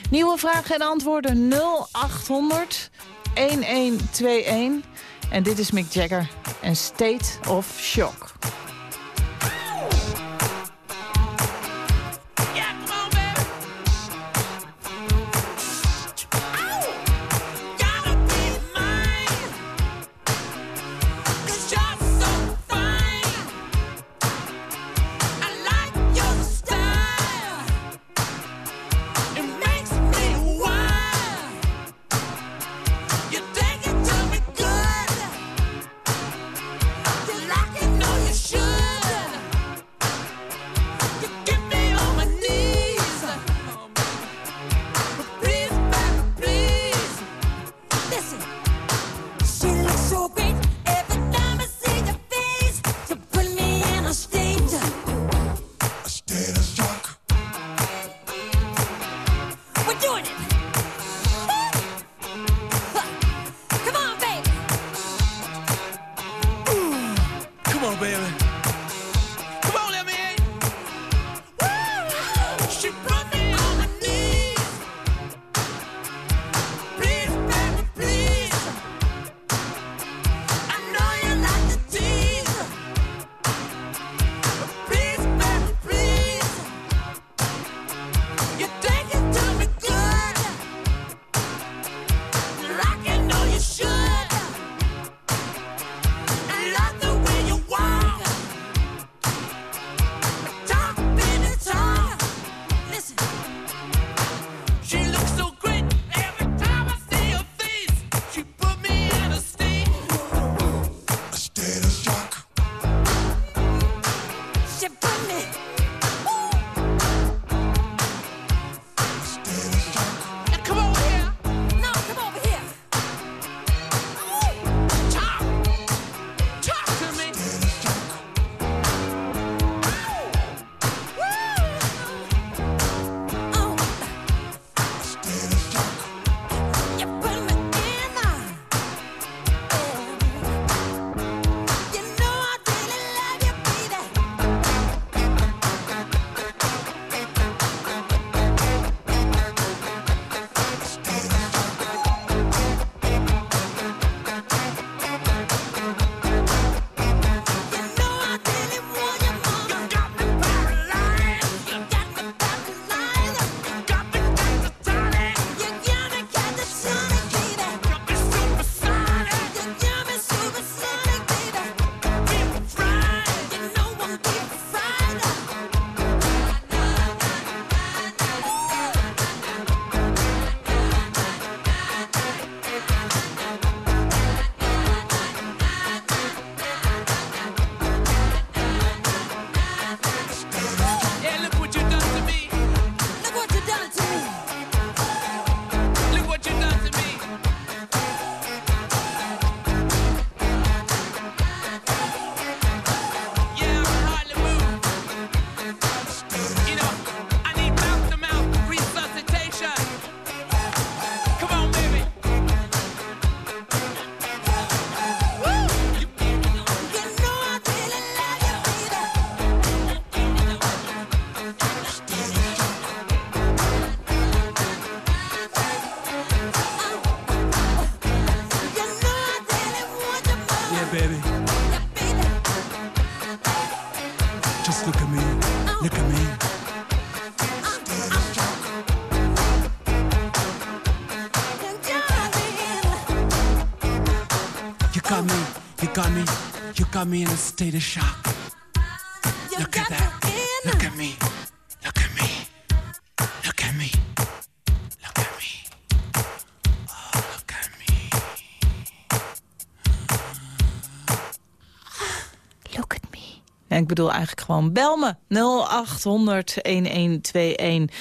Nieuwe vragen en antwoorden 0800 1121. En dit is Mick Jagger en State of Shock. Got me in a state of shock. Look at that. Look at me. Look at me. Look at me. Look at me. Oh, look at me. Look at me. Ja, ik bedoel eigenlijk gewoon bel me. 0800-1121.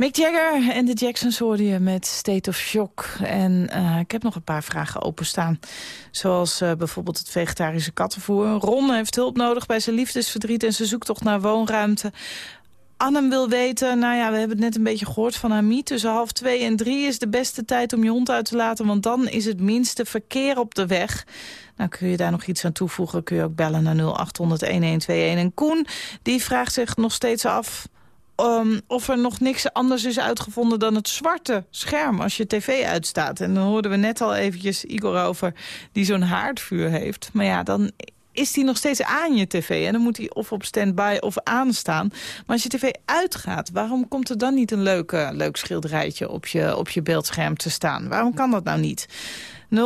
Mick Jagger en de Jacksons hoorde met State of Shock. En eh, ik heb nog een paar vragen openstaan. Zoals eh, bijvoorbeeld het vegetarische kattenvoer. Ron heeft hulp nodig bij zijn liefdesverdriet... en ze zoekt toch naar woonruimte. Annem wil weten, nou ja, we hebben het net een beetje gehoord van Hamid. Tussen half twee en drie is de beste tijd om je hond uit te laten... want dan is het minste verkeer op de weg. Nou, kun je daar nog iets aan toevoegen, kun je ook bellen naar 0800-1121. En Koen, die vraagt zich nog steeds af... um, of er nog niks anders is uitgevonden dan het zwarte scherm als je tv uitstaat. En dan hoorden we net al eventjes Igor over die zo'n haardvuur heeft. Maar ja, dan is die nog steeds aan je tv. En dan moet hij of op standby of aanstaan. Maar als je tv uitgaat, waarom komt er dan niet een leuk, eh, leuk schilderijtje op je, op je beeldscherm te staan? Waarom kan dat nou niet? 0800-1121.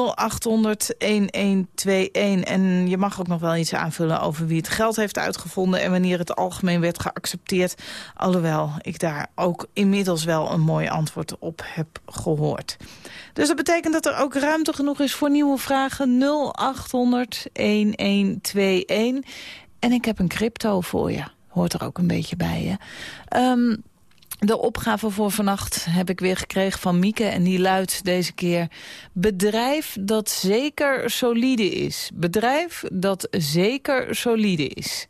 En je mag ook nog wel iets aanvullen over wie het geld heeft uitgevonden... en wanneer het algemeen werd geaccepteerd. Alhoewel ik daar ook inmiddels wel een mooi antwoord op heb gehoord. Dus dat betekent dat er ook ruimte genoeg is voor nieuwe vragen. 0800-1121. En ik heb een crypto voor je. Hoort er ook een beetje bij, hè? Ehm, de opgave voor vannacht heb ik weer gekregen van Mieke. En die luidt deze keer... Bedrijf dat zeker solide is. Bedrijf dat zeker solide is.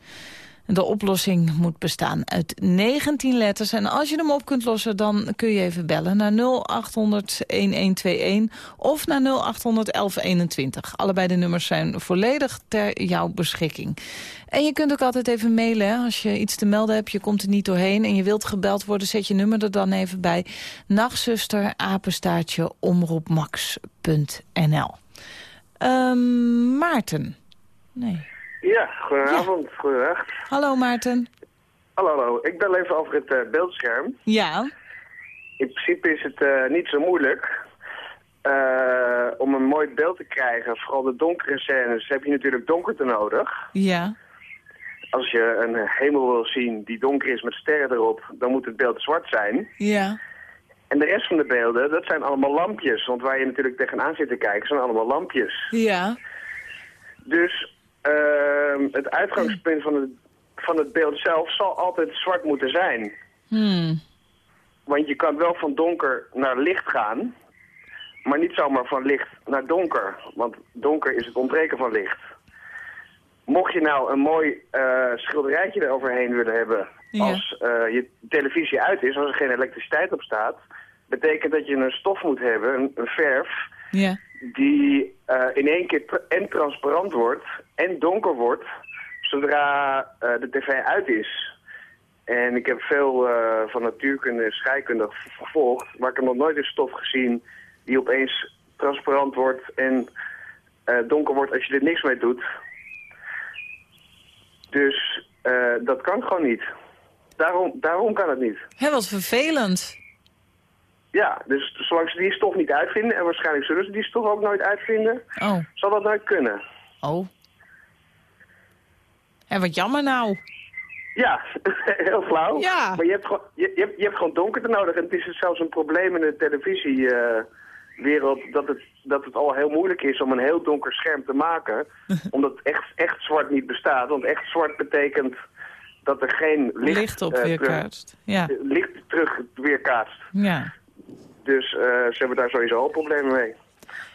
De oplossing moet bestaan uit 19 letters. En als je hem op kunt lossen, dan kun je even bellen naar 0800-1121 of naar 0800-1121. Allebei de nummers zijn volledig ter jouw beschikking. En je kunt ook altijd even mailen als je iets te melden hebt. Je komt er niet doorheen en je wilt gebeld worden. Zet je nummer er dan even bij. Nachtzuster, apenstaartje, omroepmax.nl. Ehm, Maarten. Nee. Ja, goedenavond, goedendag. Hallo Maarten. Hallo, hallo. Ik bel even over het eh, beeldscherm. Ja. In principe is het eh, niet zo moeilijk. Eh, om een mooi beeld te krijgen, vooral de donkere scènes, heb je natuurlijk donkerte nodig. Ja. Als je een hemel wil zien die donker is met sterren erop, dan moet het beeld zwart zijn. Ja. En de rest van de beelden, dat zijn allemaal lampjes. Want waar je natuurlijk tegenaan zit te kijken, zijn allemaal lampjes. Ja. Dus ehm, het uitgangspunt van het, van het beeld zelf zal altijd zwart moeten zijn. Hmm. Want je kan wel van donker naar licht gaan, maar niet zomaar van licht naar donker. Want donker is het ontbreken van licht. Mocht je nou een mooi eh, schilderijtje eroverheen willen hebben Ja. als eh, je televisie uit is, als er geen elektriciteit op staat, betekent dat je een stof moet hebben, een, een verf, Ja. die eh, in één keer en transparant wordt en donker wordt zodra eh, de tv uit is. En ik heb veel eh, van natuurkunde en scheikunde gevolgd, maar ik heb nog nooit een stof gezien die opeens transparant wordt en donker wordt als je er niks mee doet. Dus dat kan gewoon niet. Daarom, daarom kan het niet. Hé, wat vervelend. Ja, dus zolang ze die stof niet uitvinden, en waarschijnlijk zullen ze die stof ook nooit uitvinden, Oh. zal dat nooit kunnen. Oh. En wat jammer nou. Ja, heel flauw. Ja. Maar je hebt, gewoon, je, je, hebt, je hebt gewoon donkerte nodig. En het is zelfs een probleem in de televisiewereld dat, het, dat het al heel moeilijk is om een heel donker scherm te maken. omdat echt, echt zwart niet bestaat. Want echt zwart betekent dat er geen licht, Licht op eh, weerkaatst. Ja. licht terug weerkaatst. Ja. Dus eh, ze hebben daar sowieso al problemen mee.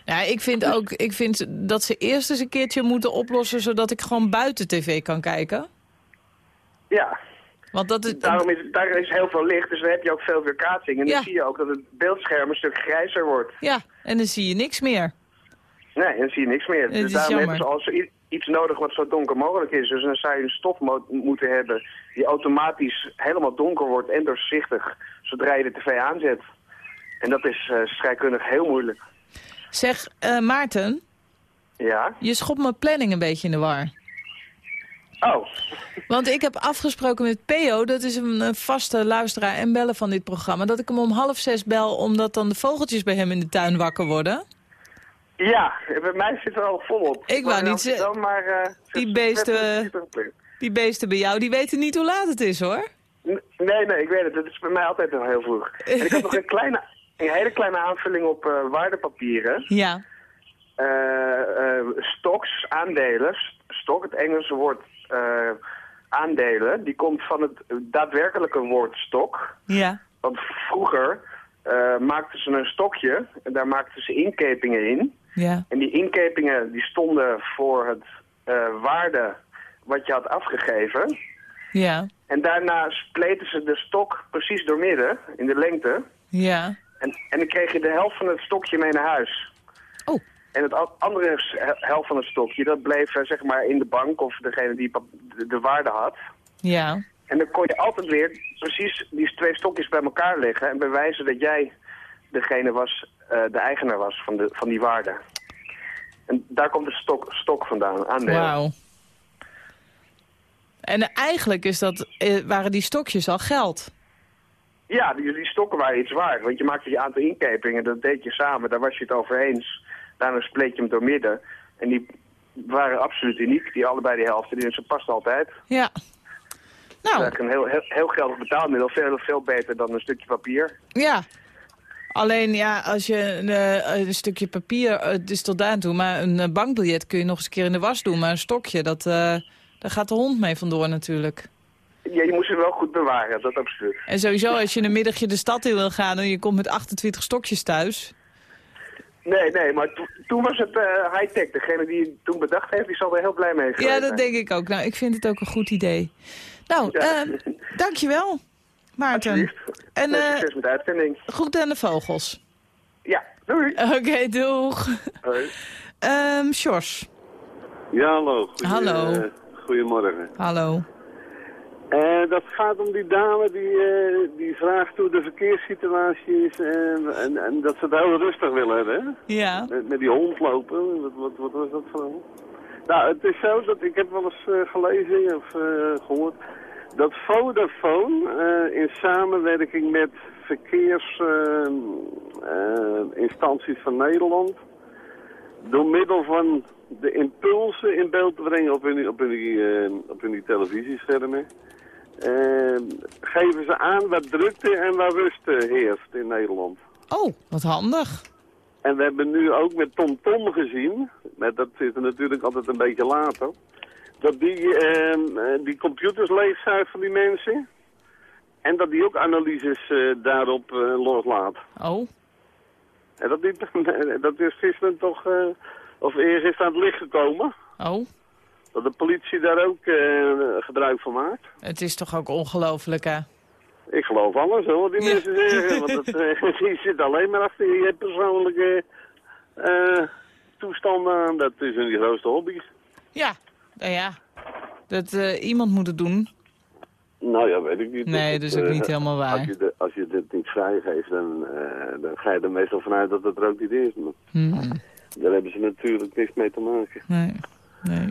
Ja, ik vind ook ik vind dat ze eerst eens een keertje moeten oplossen... zodat ik gewoon buiten tv kan kijken. Ja, Want dat is... daarom is, daar is heel veel licht, dus dan heb je ook veel weerkaatsing. En Ja. dan zie je ook dat het beeldscherm een stuk grijzer wordt. Ja, en dan zie je niks meer. Nee, en dan zie je niks meer. Het Dus daarom hebben jammer. ze al zo- iets nodig wat zo donker mogelijk is. Dus dan zou je een stof mo- moeten hebben die automatisch helemaal donker wordt en doorzichtig zodra je de tv aanzet. En dat is scheikundig heel moeilijk. Zeg, eh, Maarten, Ja, je schopt mijn planning een beetje in de war. Oh. Want ik heb afgesproken met Peo, dat is een, een vaste luisteraar en bellen van dit programma... dat ik hem om half zes bel, omdat dan de vogeltjes bij hem in de tuin wakker worden. Ja, bij mij zit er al volop. Ik wou niet ze- Amsterdam, Maar, eh, Die beesten- Die beesten bij jou, die weten niet hoe laat het is, hoor. Nee, nee, ik weet het. Het is bij mij altijd nog heel vroeg. En ik heb nog een, kleine, een hele kleine aanvulling op eh, waardepapieren. Ja. Eh, eh, stocks, aandelen. Stok, het Engelse woord aandelen, die komt van het daadwerkelijke woord stok. Ja. Want vroeger maakten ze een stokje en daar maakten ze inkepingen in. Ja. En die inkepingen die stonden voor het waarde wat je had afgegeven. Ja. En daarna spleten ze de stok precies door midden, in de lengte. Ja. En, en dan kreeg je de helft van het stokje mee naar huis. Oh. En het andere helft van het stokje, dat bleef eh, zeg maar in de bank of degene die de waarde had. Ja. En dan kon je altijd weer precies die twee stokjes bij elkaar leggen en bewijzen dat jij degene was, eh, de eigenaar was van, de, van die waarde. En daar komt de stok, stok vandaan, aandelen. Wauw. En eigenlijk is dat, eh, waren die stokjes al geld. Ja, die, die stokken waren iets waard. Want je maakte je aantal inkepingen, dat deed je samen. Daar was je het over eens. Daarna spleet je hem door midden. En die waren absoluut uniek, die allebei die helften. Die ze past altijd. Ja. Nou. Dat is eigenlijk een heel, heel, heel geldig betaalmiddel. Veel, veel beter dan een stukje papier. Ja. Alleen ja, als je een, eh, een stukje papier, eh, het is tot daar toe, maar een eh, bankbiljet kun je nog eens een keer in de was doen. Maar een stokje, dat, daar gaat de hond mee vandoor natuurlijk. Ja, je moest ze wel goed bewaren, dat absoluut. En sowieso, als je een middagje de stad in wil gaan en je komt met 28 stokjes thuis. Nee, nee, maar to- toen was het eh, high-tech. Degene die het toen bedacht heeft, die zal er heel blij mee geweest Ja, dat zijn. denk ik ook. Nou, ik vind het ook een goed idee. Nou, eh, dankjewel, Maarten. En Eh, eh Succes met de uitzending. goed aan de vogels. Ja, doei. Oké, doeg. Hoi. Ehm Sjors, Ja, hallo. Goeie- Hallo. eh, goedemorgen. hallo. Eh, dat gaat om die dame die, eh, die vraagt hoe de verkeerssituatie is en, en, en dat ze het heel rustig willen hebben. hè? Ja. Met, met die hond lopen. Wat, wat, wat was dat voor Nou, het is zo dat ik heb wel eens eh, gelezen of eh, gehoord dat Vodafone eh, in samenwerking met verkeersinstanties van Nederland door middel van de impulsen in beeld te brengen op hun, op hun, eh, op hun televisieschermen, eh, geven ze aan waar drukte en waar rust heerst in Nederland. Oh, wat handig. En we hebben nu ook met TomTom gezien, maar dat zit er natuurlijk altijd een beetje later, dat die, eh, eh, die computers leegzuigt van die mensen. En dat die ook analyses eh, daarop eh, loslaat. Oh. En dat, niet, dat is gisteren toch, eh, of eergisteren aan het licht gekomen. Oh. Dat de politie daar ook eh, gebruik van maakt. Het is toch ook ongelooflijk, hè? Ik geloof alles hoor, wat die mensen zeggen. Want het, eh, die zit alleen maar achter je persoonlijke eh, toestanden aan. Dat is hun grootste hobby's. Ja, nou ja. Dat, iemand moet het doen. Nou ja, weet ik niet. Nee, dat is ook niet helemaal waar. Als je, de, als je dit niet vrijgeeft, dan, dan ga je er meestal vanuit dat het er ook niet is. Maar Hmm. daar hebben ze natuurlijk niks mee te maken. Nee, nee.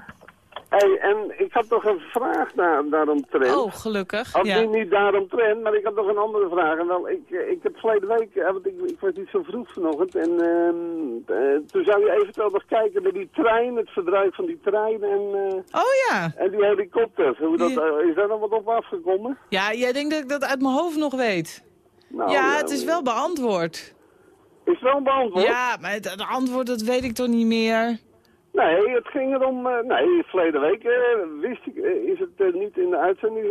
Hey, en ik had toch een vraag daar, daaromtrent. Oh, gelukkig. Of Ja. niet, niet daaromtrent, maar ik had nog een andere vraag. En wel, ik, eh, ik heb verleden week, eh, want ik, ik was niet zo vroeg vanochtend, en ehm, eh, toen zou je eventueel nog kijken naar die trein, het verbruik van die trein en, Oh ja. en die helikopters. Hoe dat, Ja. is daar nog wat op afgekomen? Ja, jij denkt dat ik dat uit mijn hoofd nog weet. Nou, ja, ja, het is wel beantwoord. Is wel beantwoord? Ja, maar het, het antwoord dat weet ik toch niet meer. Nee, het ging erom... eh, nee, verleden week eh, wist ik, eh, is het niet in de uitzending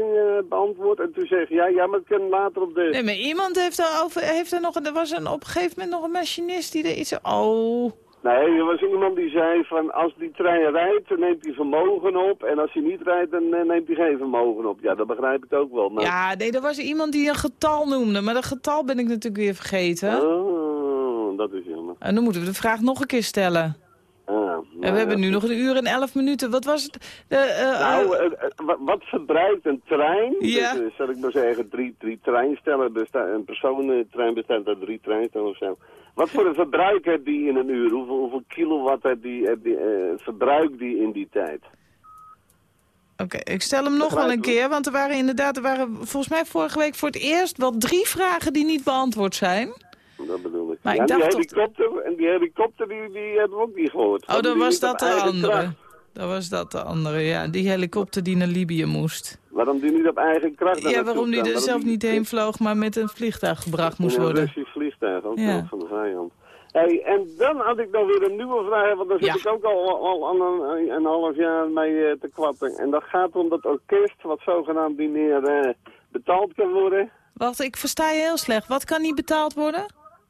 beantwoord. En toen zeg je, ja, ja, maar het kan later op de... Nee, maar iemand heeft er, over, heeft er nog... Er was een, op een gegeven moment nog een machinist die er iets... Oh... Nee, er was iemand die zei van als die trein rijdt, dan neemt hij vermogen op. En als hij niet rijdt, dan neemt hij geen vermogen op. Ja, dat begrijp ik ook wel. Maar... Ja, nee, er was iemand die een getal noemde. Maar dat getal ben ik natuurlijk weer vergeten. Oh, dat is jammer. En dan moeten we de vraag nog een keer stellen. Ah, En nou we hebben nu nog een uur en elf minuten. Wat was het? De, eh, Nou, eh, eh, eh, wa- wat verbruikt een trein? Ja. Dus, zal ik maar zeggen, drie, drie treinstellen bestaan. Een personentrein bestaat uit drie treinstellen of zo. Wat voor een verbruik heeft die in een uur? Hoeveel, hoeveel kilowatt heeft die, heeft die, verbruikt die in die tijd? Oké, ik stel hem nog wel een keer, want er waren inderdaad, er waren volgens mij vorige week voor het eerst wel drie vragen die niet beantwoord zijn. Dat bedoel ik. Maar ja, ik dacht die toch- helikopter, en die helikopter die, die hebben we ook niet gehoord. Oh, dan die was dat de andere. kracht? Dan was dat de andere, ja. Die helikopter die naar Libië moest. Waarom die niet op eigen kracht Ja, waarom die er waarom zelf niet heen vloog, maar met een vliegtuig gebracht moest in een worden. Russisch vliegtuig, ook Ja. van de vijand. Hey, en dan had ik nog weer een nieuwe vraag, want daar zit Ja. ik ook al, al, al een, een half jaar mee eh, te kwatten. En dat gaat om dat orkest, wat zogenaamd niet meer eh, betaald kan worden. Wacht, ik versta je heel slecht. Wat kan niet betaald worden?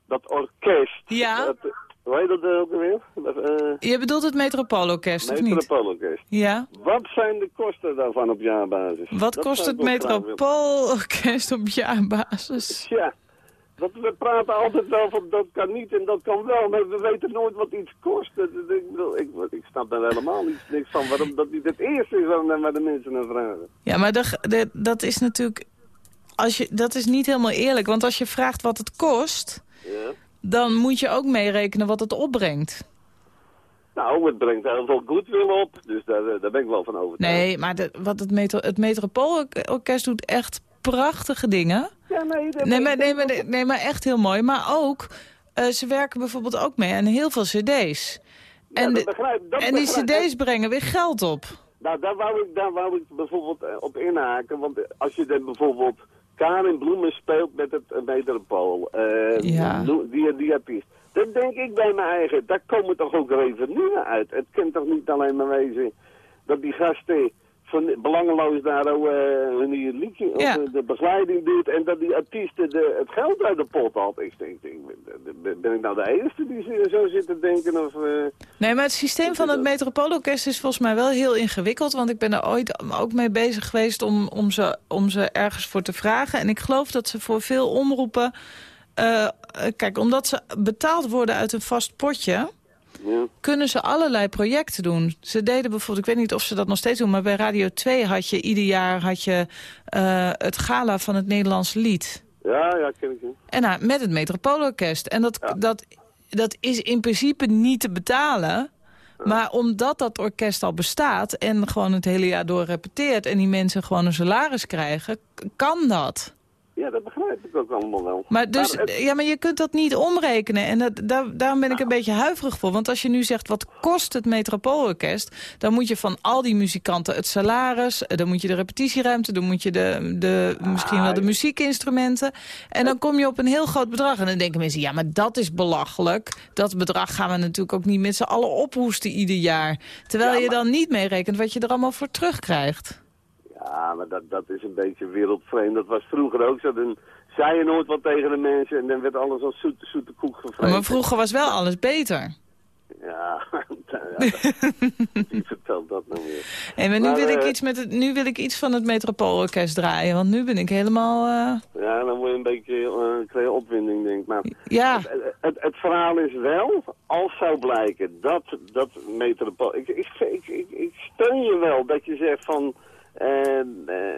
Dat orkest. Ja. Dat, hoe heet dat eh, ook alweer? Dat, eh, Je bedoelt het Metropoolorkest, of niet? Metropoolorkest. Ja. Wat zijn de kosten daarvan op jaarbasis? Wat Dat kost het. Metropoolorkest op jaarbasis? Tja, dat we praten altijd wel van dat kan niet en dat kan wel, maar we weten nooit wat iets kost. Dat- dat- Ik, bedoel, ik, ik snap daar helemaal niets, niks van waarom dat niet het eerste is waar, de mensen naar vragen. Ja, maar de- dat is natuurlijk... Als je, dat is niet helemaal eerlijk, want als je vraagt wat het kost... Ja. dan moet je ook meerekenen wat het opbrengt. Nou, het brengt heel veel goodwill op, dus daar, eh, daar ben ik wel van overtuigd. Nee, maar de, wat het, metro, het Metropoolorkest doet echt prachtige dingen. Ja, nee, Nee, maar, nee, maar, nee, maar echt heel mooi. Maar ook, eh, ze werken bijvoorbeeld ook mee aan heel veel cd's. En, dat de- begrijp- dat en die cd's brengen weer geld op. Nou, daar wou ik, daar wou ik bijvoorbeeld eh, op inhaken. Want als je dan bijvoorbeeld Karin Bloemen speelt met het uh, Metropool, eh, Ja. die, die artiest. Dan denk ik bij mijn eigen, daar komen toch ook revenuen uit. Het kan toch niet alleen maar wezen dat die gasten van, belangeloos daar ook, eh, hun liedje, of, Ja. de begeleiding doet en dat die artiesten de, het geld uit de pot haalt. Ik denk, ben- ik nou de enige die zo- zo zit te denken? Of, eh, Nee, maar het systeem van het Metropoolorkest is volgens mij wel heel ingewikkeld. Want ik ben er ooit ook mee bezig geweest om, om, ze, om ze ergens voor te vragen. En ik geloof dat ze voor veel omroepen... eh, kijk, omdat ze betaald worden uit een vast potje... ja. kunnen ze allerlei projecten doen. Ze deden bijvoorbeeld, ik weet niet of ze dat nog steeds doen... maar bij Radio 2 had je ieder jaar had je, eh, het gala van het Nederlands lied. ja, ja, ken ik. En nou, met het Metropoolorkest. En dat, dat, dat is in principe niet te betalen... Maar omdat dat orkest al bestaat en gewoon het hele jaar door repeteert... en die mensen gewoon een salaris krijgen, kan dat. Ja, dat begrijp ik ook allemaal wel. Maar, dus, het- ja, maar je kunt dat niet omrekenen. En dat, daar, daarom ben ik een beetje huiverig voor. Want als je nu zegt, wat kost het Metropoolorkest... dan moet je van al die muzikanten het salaris... dan moet je de repetitieruimte... dan moet je de, de, misschien wel de muziekinstrumenten... en dan kom je op een heel groot bedrag. En dan denken mensen, ja, maar dat is belachelijk. Dat bedrag gaan we natuurlijk ook niet met z'n allen ophoesten ieder jaar. Terwijl je dan niet meerekent wat je er allemaal voor terugkrijgt. Ja, maar dat, dat is een beetje wereldvreemd. Dat was vroeger ook zo. Dan zei je nooit wat tegen de mensen en dan werd alles als zoete, zoete koek gevreten. Maar vroeger was wel alles beter. Ja, ja, wie vertelt dat nou weer? Hey, maar nu, Maar, wil ik eh, iets met het, nu wil ik iets van het Metropoolorkest draaien, want nu ben ik helemaal... eh, Ja, dan word je een beetje, uh, krijg je opwinding, denk ik. Maar ja, het, het, het verhaal is wel, als zou blijken dat, dat metropool... Ik, ik, ik, ik, ik steun je wel dat je zegt van... eh, eh,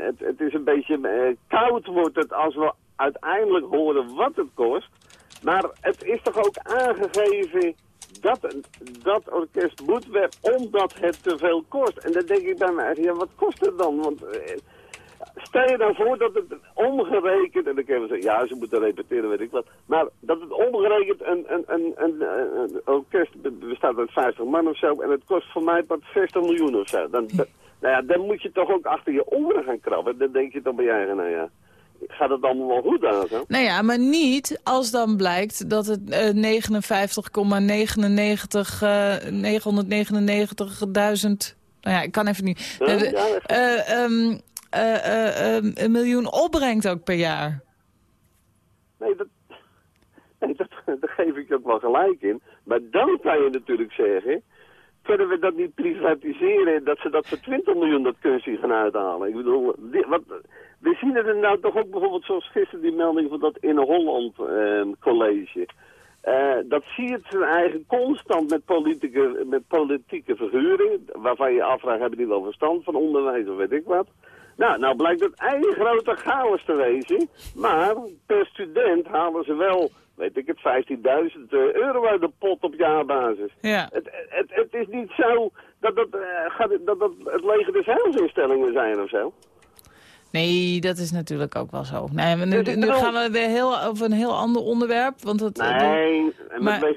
het, het is een beetje eh, koud wordt het als we uiteindelijk horen wat het kost. Maar het is toch ook aangegeven dat dat orkest moet weg omdat het te veel kost. En dan denk ik bij ja, wat kost het dan? Want eh, stel je nou voor dat het omgerekend, en dan kunnen we zeggen, ja, ze moeten repeteren, weet ik wat. Maar dat het omgerekend een, een, een, een, een orkest be- bestaat uit 50 man of zo, en het kost voor mij wat 60 miljoen of zo. Dan, dan- nou ja, dan moet je toch ook achter je oren gaan krabben. Dan denk je toch bij je eigen, nou ja, gaat het allemaal wel goed aan? Zo? nou ja, maar niet als dan blijkt dat het eh 59,99 eh 999.000... Nou ja, ik kan even niet... Ja, eh, ja, echt. Eh, ehm, eh, eh, ehm, een miljoen opbrengt ook per jaar. Nee, dat, nee dat, geef ik ook wel gelijk in. Maar dan kan je natuurlijk zeggen... Kunnen we dat niet privatiseren, dat ze dat voor 20 miljoen dat kunstje gaan uithalen? Ik bedoel, wat, we zien het nou toch ook bijvoorbeeld zoals gisteren die melding van dat in Holland eh, college. Dat zie het zijn eigen constant met politieke, met politieke figuren, waarvan je afvraagt, hebben die wel verstand van onderwijs of weet ik wat. Nou, nou blijkt het eigen grote chaos te wezen, maar per student halen ze wel, weet ik het, 15.000 euro uit de pot op jaarbasis. Ja. Het, het, het is niet zo dat, dat, eh, gaat, dat, dat het leger de zeilsinstellingen zijn of zo. Nee, dat is natuurlijk ook wel zo. Nee, nu, Dus nu gaan we weer heel, over een heel ander onderwerp. Want het, Nee, en maar- nee,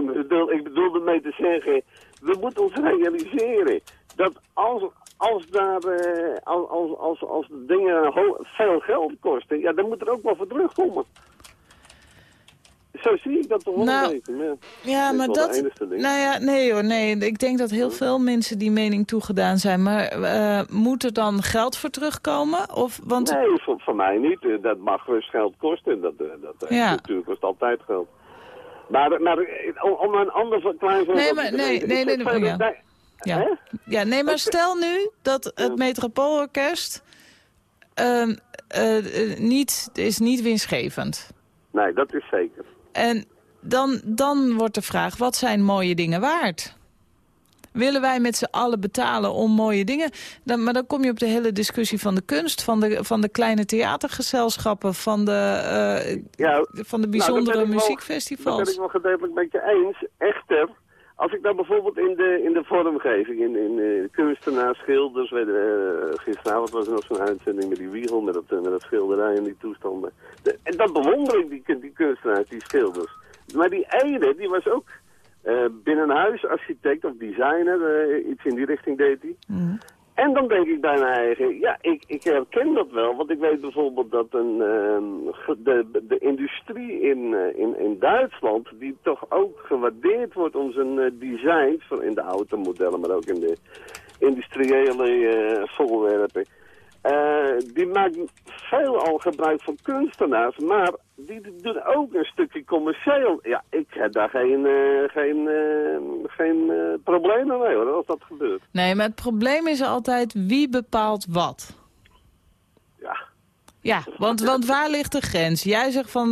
ik bedoel, ik bedoel ermee te zeggen, we moeten ons realiseren dat als, als, daar, eh, als, als, als, als dingen veel geld kosten, ja, dan moet er ook wel voor terugkomen. Zo zie ik dat toch wel Nou. Ja, maar dat... Nou ja, nee hoor, nee. Ik denk dat heel veel mensen die mening toegedaan zijn. Maar eh, moet er dan geld voor terugkomen? Of, want, Nee, voor, voor mij niet. Eh, Dat mag rust geld kosten. Dat, dat, Ja. Natuurlijk kost altijd geld. Maar, maar om, een ander klein voorbeeld Nee, maar- nee, nee, nee, nee, ja. ja. Nee, maar stel nu dat het Metropoolorkest eh, eh, niet, is niet winstgevend. Nee, dat is zeker. En dan, dan wordt de vraag, wat zijn mooie dingen waard? Willen wij met z'n allen betalen om mooie dingen? Dan, maar dan kom je op de hele discussie van de kunst... van de, van de kleine theatergezelschappen... van de, eh, Ja, van de nou, bijzondere wel- muziekfestivals. Dat ben ik wel gedeeltelijk met je eens. Echter, als ik dan bijvoorbeeld in de, in de vormgeving, in, in eh, kunstenaars, schilders, weet, eh, gisteravond was er nog zo'n uitzending met die wiegel, met dat, eh, met dat schilderij en die toestanden. De- en dat bewonder ik, die, die kunstenaars, die schilders. Maar die ene, die was ook eh binnenhuisarchitect of designer, iets in die richting deed hij. En dan denk ik bij mijn eigen, ja, ik, ik herken dat wel. Want ik weet bijvoorbeeld dat een, ehm, de, de industrie in, eh, in, in Duitsland, die toch ook gewaardeerd wordt om zijn eh, designs, in de automodellen, maar ook in de industriële eh, voorwerpen. Eh, die maakt veelal gebruik van kunstenaars, maar die doen ook een stukje commercieel. Ja, ik heb daar geen, eh, geen, eh, geen problemen mee hoor, als dat gebeurt. Nee, maar het probleem is altijd wie bepaalt wat. Ja. Ja, want, want waar ligt de grens? Jij zegt, van,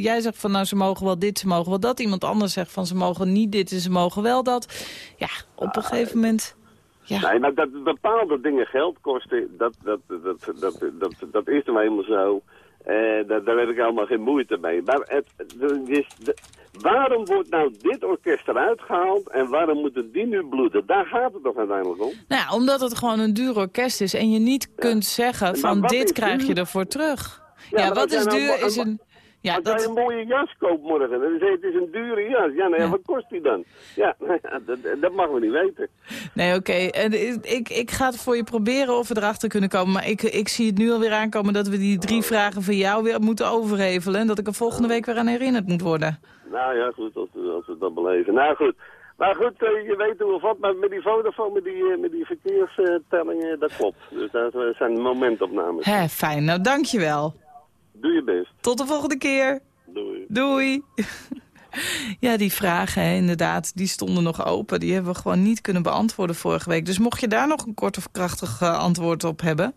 jij zegt van nou ze mogen wel dit, ze mogen wel dat. Iemand anders zegt van ze mogen niet dit en ze mogen wel dat. Ja, op een gegeven moment... Ja. Nee, maar dat bepaalde dingen geld kosten, dat, dat, dat, dat, dat, dat, is nou eenmaal zo. Eh, daar, daar heb ik allemaal geen moeite mee. Maar het, is de- waarom wordt nou dit orkest eruit gehaald en waarom moeten die nu bloeden? Daar gaat het toch uiteindelijk om? Nou, omdat het gewoon een duur orkest is en je niet kunt zeggen van dit krijg duur? je ervoor terug. Ja, wat is nou duur is een... Ja, Als dat... jij een mooie jas koopt morgen en dan zeg je het is een dure jas. Ja, nou ja, wat kost die dan? Ja, dat, dat mag we niet weten. Nee, oké. En Ik, ik ga het voor je proberen of we erachter kunnen komen. Maar ik, ik zie het nu alweer aankomen dat we die drie vragen van jou weer moeten overhevelen. En dat ik er volgende week weer aan herinnerd moet worden. Nou ja, goed, als we, als we dat beleven. Nou goed. Maar goed, eh, je weet hoe of wat, maar met die Vodafone, met die, eh, met die verkeerstellingen, dat klopt. Dus dat eh, zijn momentopnames. Hé, fijn. Nou, dankjewel. Doe je best. Tot de volgende keer. Doei. Doei. Ja, die vragen, hè, inderdaad, die stonden nog open. Die hebben we gewoon niet kunnen beantwoorden vorige week. Dus mocht je daar nog een kort of krachtig eh, antwoord op hebben.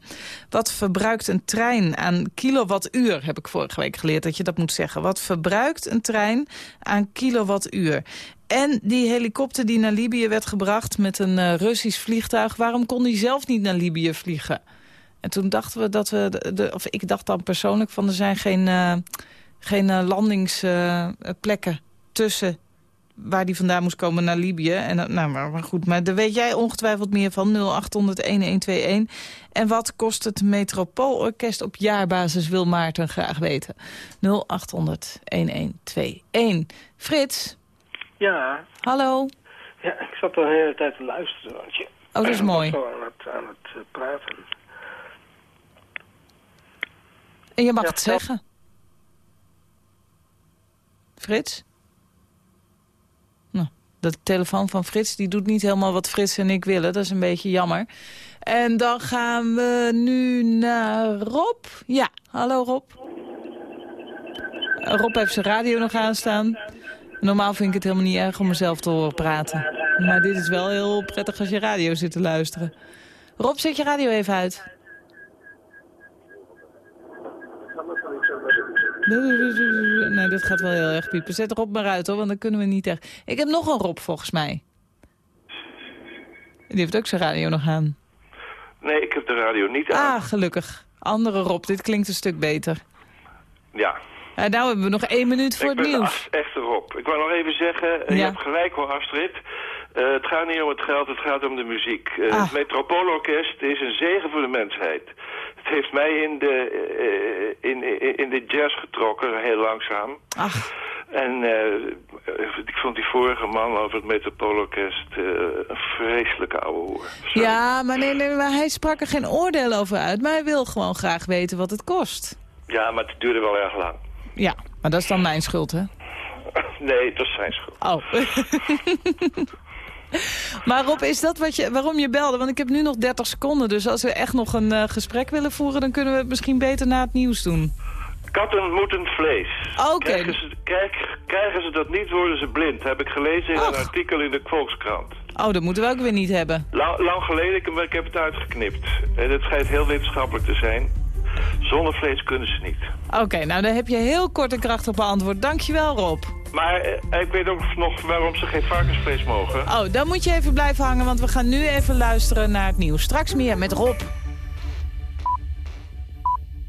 Wat verbruikt een trein aan kilowattuur, heb ik vorige week geleerd dat je dat moet zeggen. Wat verbruikt een trein aan kilowattuur? En die helikopter die naar Libië werd gebracht met een eh, Russisch vliegtuig... waarom kon die zelf niet naar Libië vliegen? En toen dachten we dat we, de, de- of ik dacht dan persoonlijk van er zijn geen, eh, geen eh, landingsplekken tussen waar die vandaan moest komen naar Libië. En, nou, maar, maar goed, maar daar weet jij ongetwijfeld meer van. 0800-1121. En wat kost het Metropoolorkest op jaarbasis, wil Maarten graag weten. 0800-1121. Frits, Ja, hallo. ja, ik zat al de hele tijd te luisteren. Want je Oh, dat is mooi. zo aan het, aan het eh, praten. En je mag Ja, het zeggen. Frits? Nou, de telefoon van Frits die doet niet helemaal wat Frits en ik willen. Dat is een beetje jammer. En dan gaan we nu naar Rob. Ja, hallo Rob. Eh, Rob heeft zijn radio nog aanstaan. Normaal vind ik het helemaal niet erg om mezelf te horen praten. Maar dit is wel heel prettig als je radio zit te luisteren. Rob, zet je radio even uit. Nee, dit gaat wel heel erg piepen. Zet Rob maar uit hoor, want dan kunnen we niet echt. Ik heb nog een Rob volgens mij. Die heeft ook zijn radio nog aan. Nee, ik heb de radio niet aan. Ah, gelukkig. Andere Rob, dit klinkt een stuk beter. Ja, nou hebben we nog één minuut voor ik het ben nieuws. as- echte Rob. Ik wou nog even zeggen, je hebt gelijk hoor Astrid. Eh, het gaat niet om het geld, het gaat om de muziek. Eh, Ah. Het Metropoolorkest is een zegen voor de mensheid. Het heeft mij in de, eh, in, in, de jazz getrokken, heel langzaam. Ach. En ik vond die vorige man over het Metropoolorkest een vreselijke ouwe hoer. Ja, maar, nee, nee, maar hij sprak er geen oordeel over uit. Maar hij wil gewoon graag weten wat het kost. Ja, maar het duurde wel erg lang. Ja, maar dat is dan mijn schuld, hè? Nee, het was zijn schuld. Oh. maar Rob, is dat wat je, waarom je belde? Want ik heb nu nog 30 seconden. Dus als we echt nog een eh, gesprek willen voeren... dan kunnen we het misschien beter na het nieuws doen. Katten moeten vlees. Oké. Krijgen, ze, krijg- krijgen ze dat niet, worden ze blind. Heb ik gelezen in een artikel in de Volkskrant. Oh, dat moeten we ook weer niet hebben. Lang, lang geleden, ik, ik heb het uitgeknipt. En het schijnt heel wetenschappelijk te zijn. Zonder vlees kunnen ze niet. Oké, nou daar heb je heel kort en krachtig beantwoord. Dankjewel, Rob. Maar eh, ik weet ook nog waarom ze geen varkensvlees mogen. Oh, dan moet je even blijven hangen, want we gaan nu even luisteren naar het nieuws. Straks meer met Rob.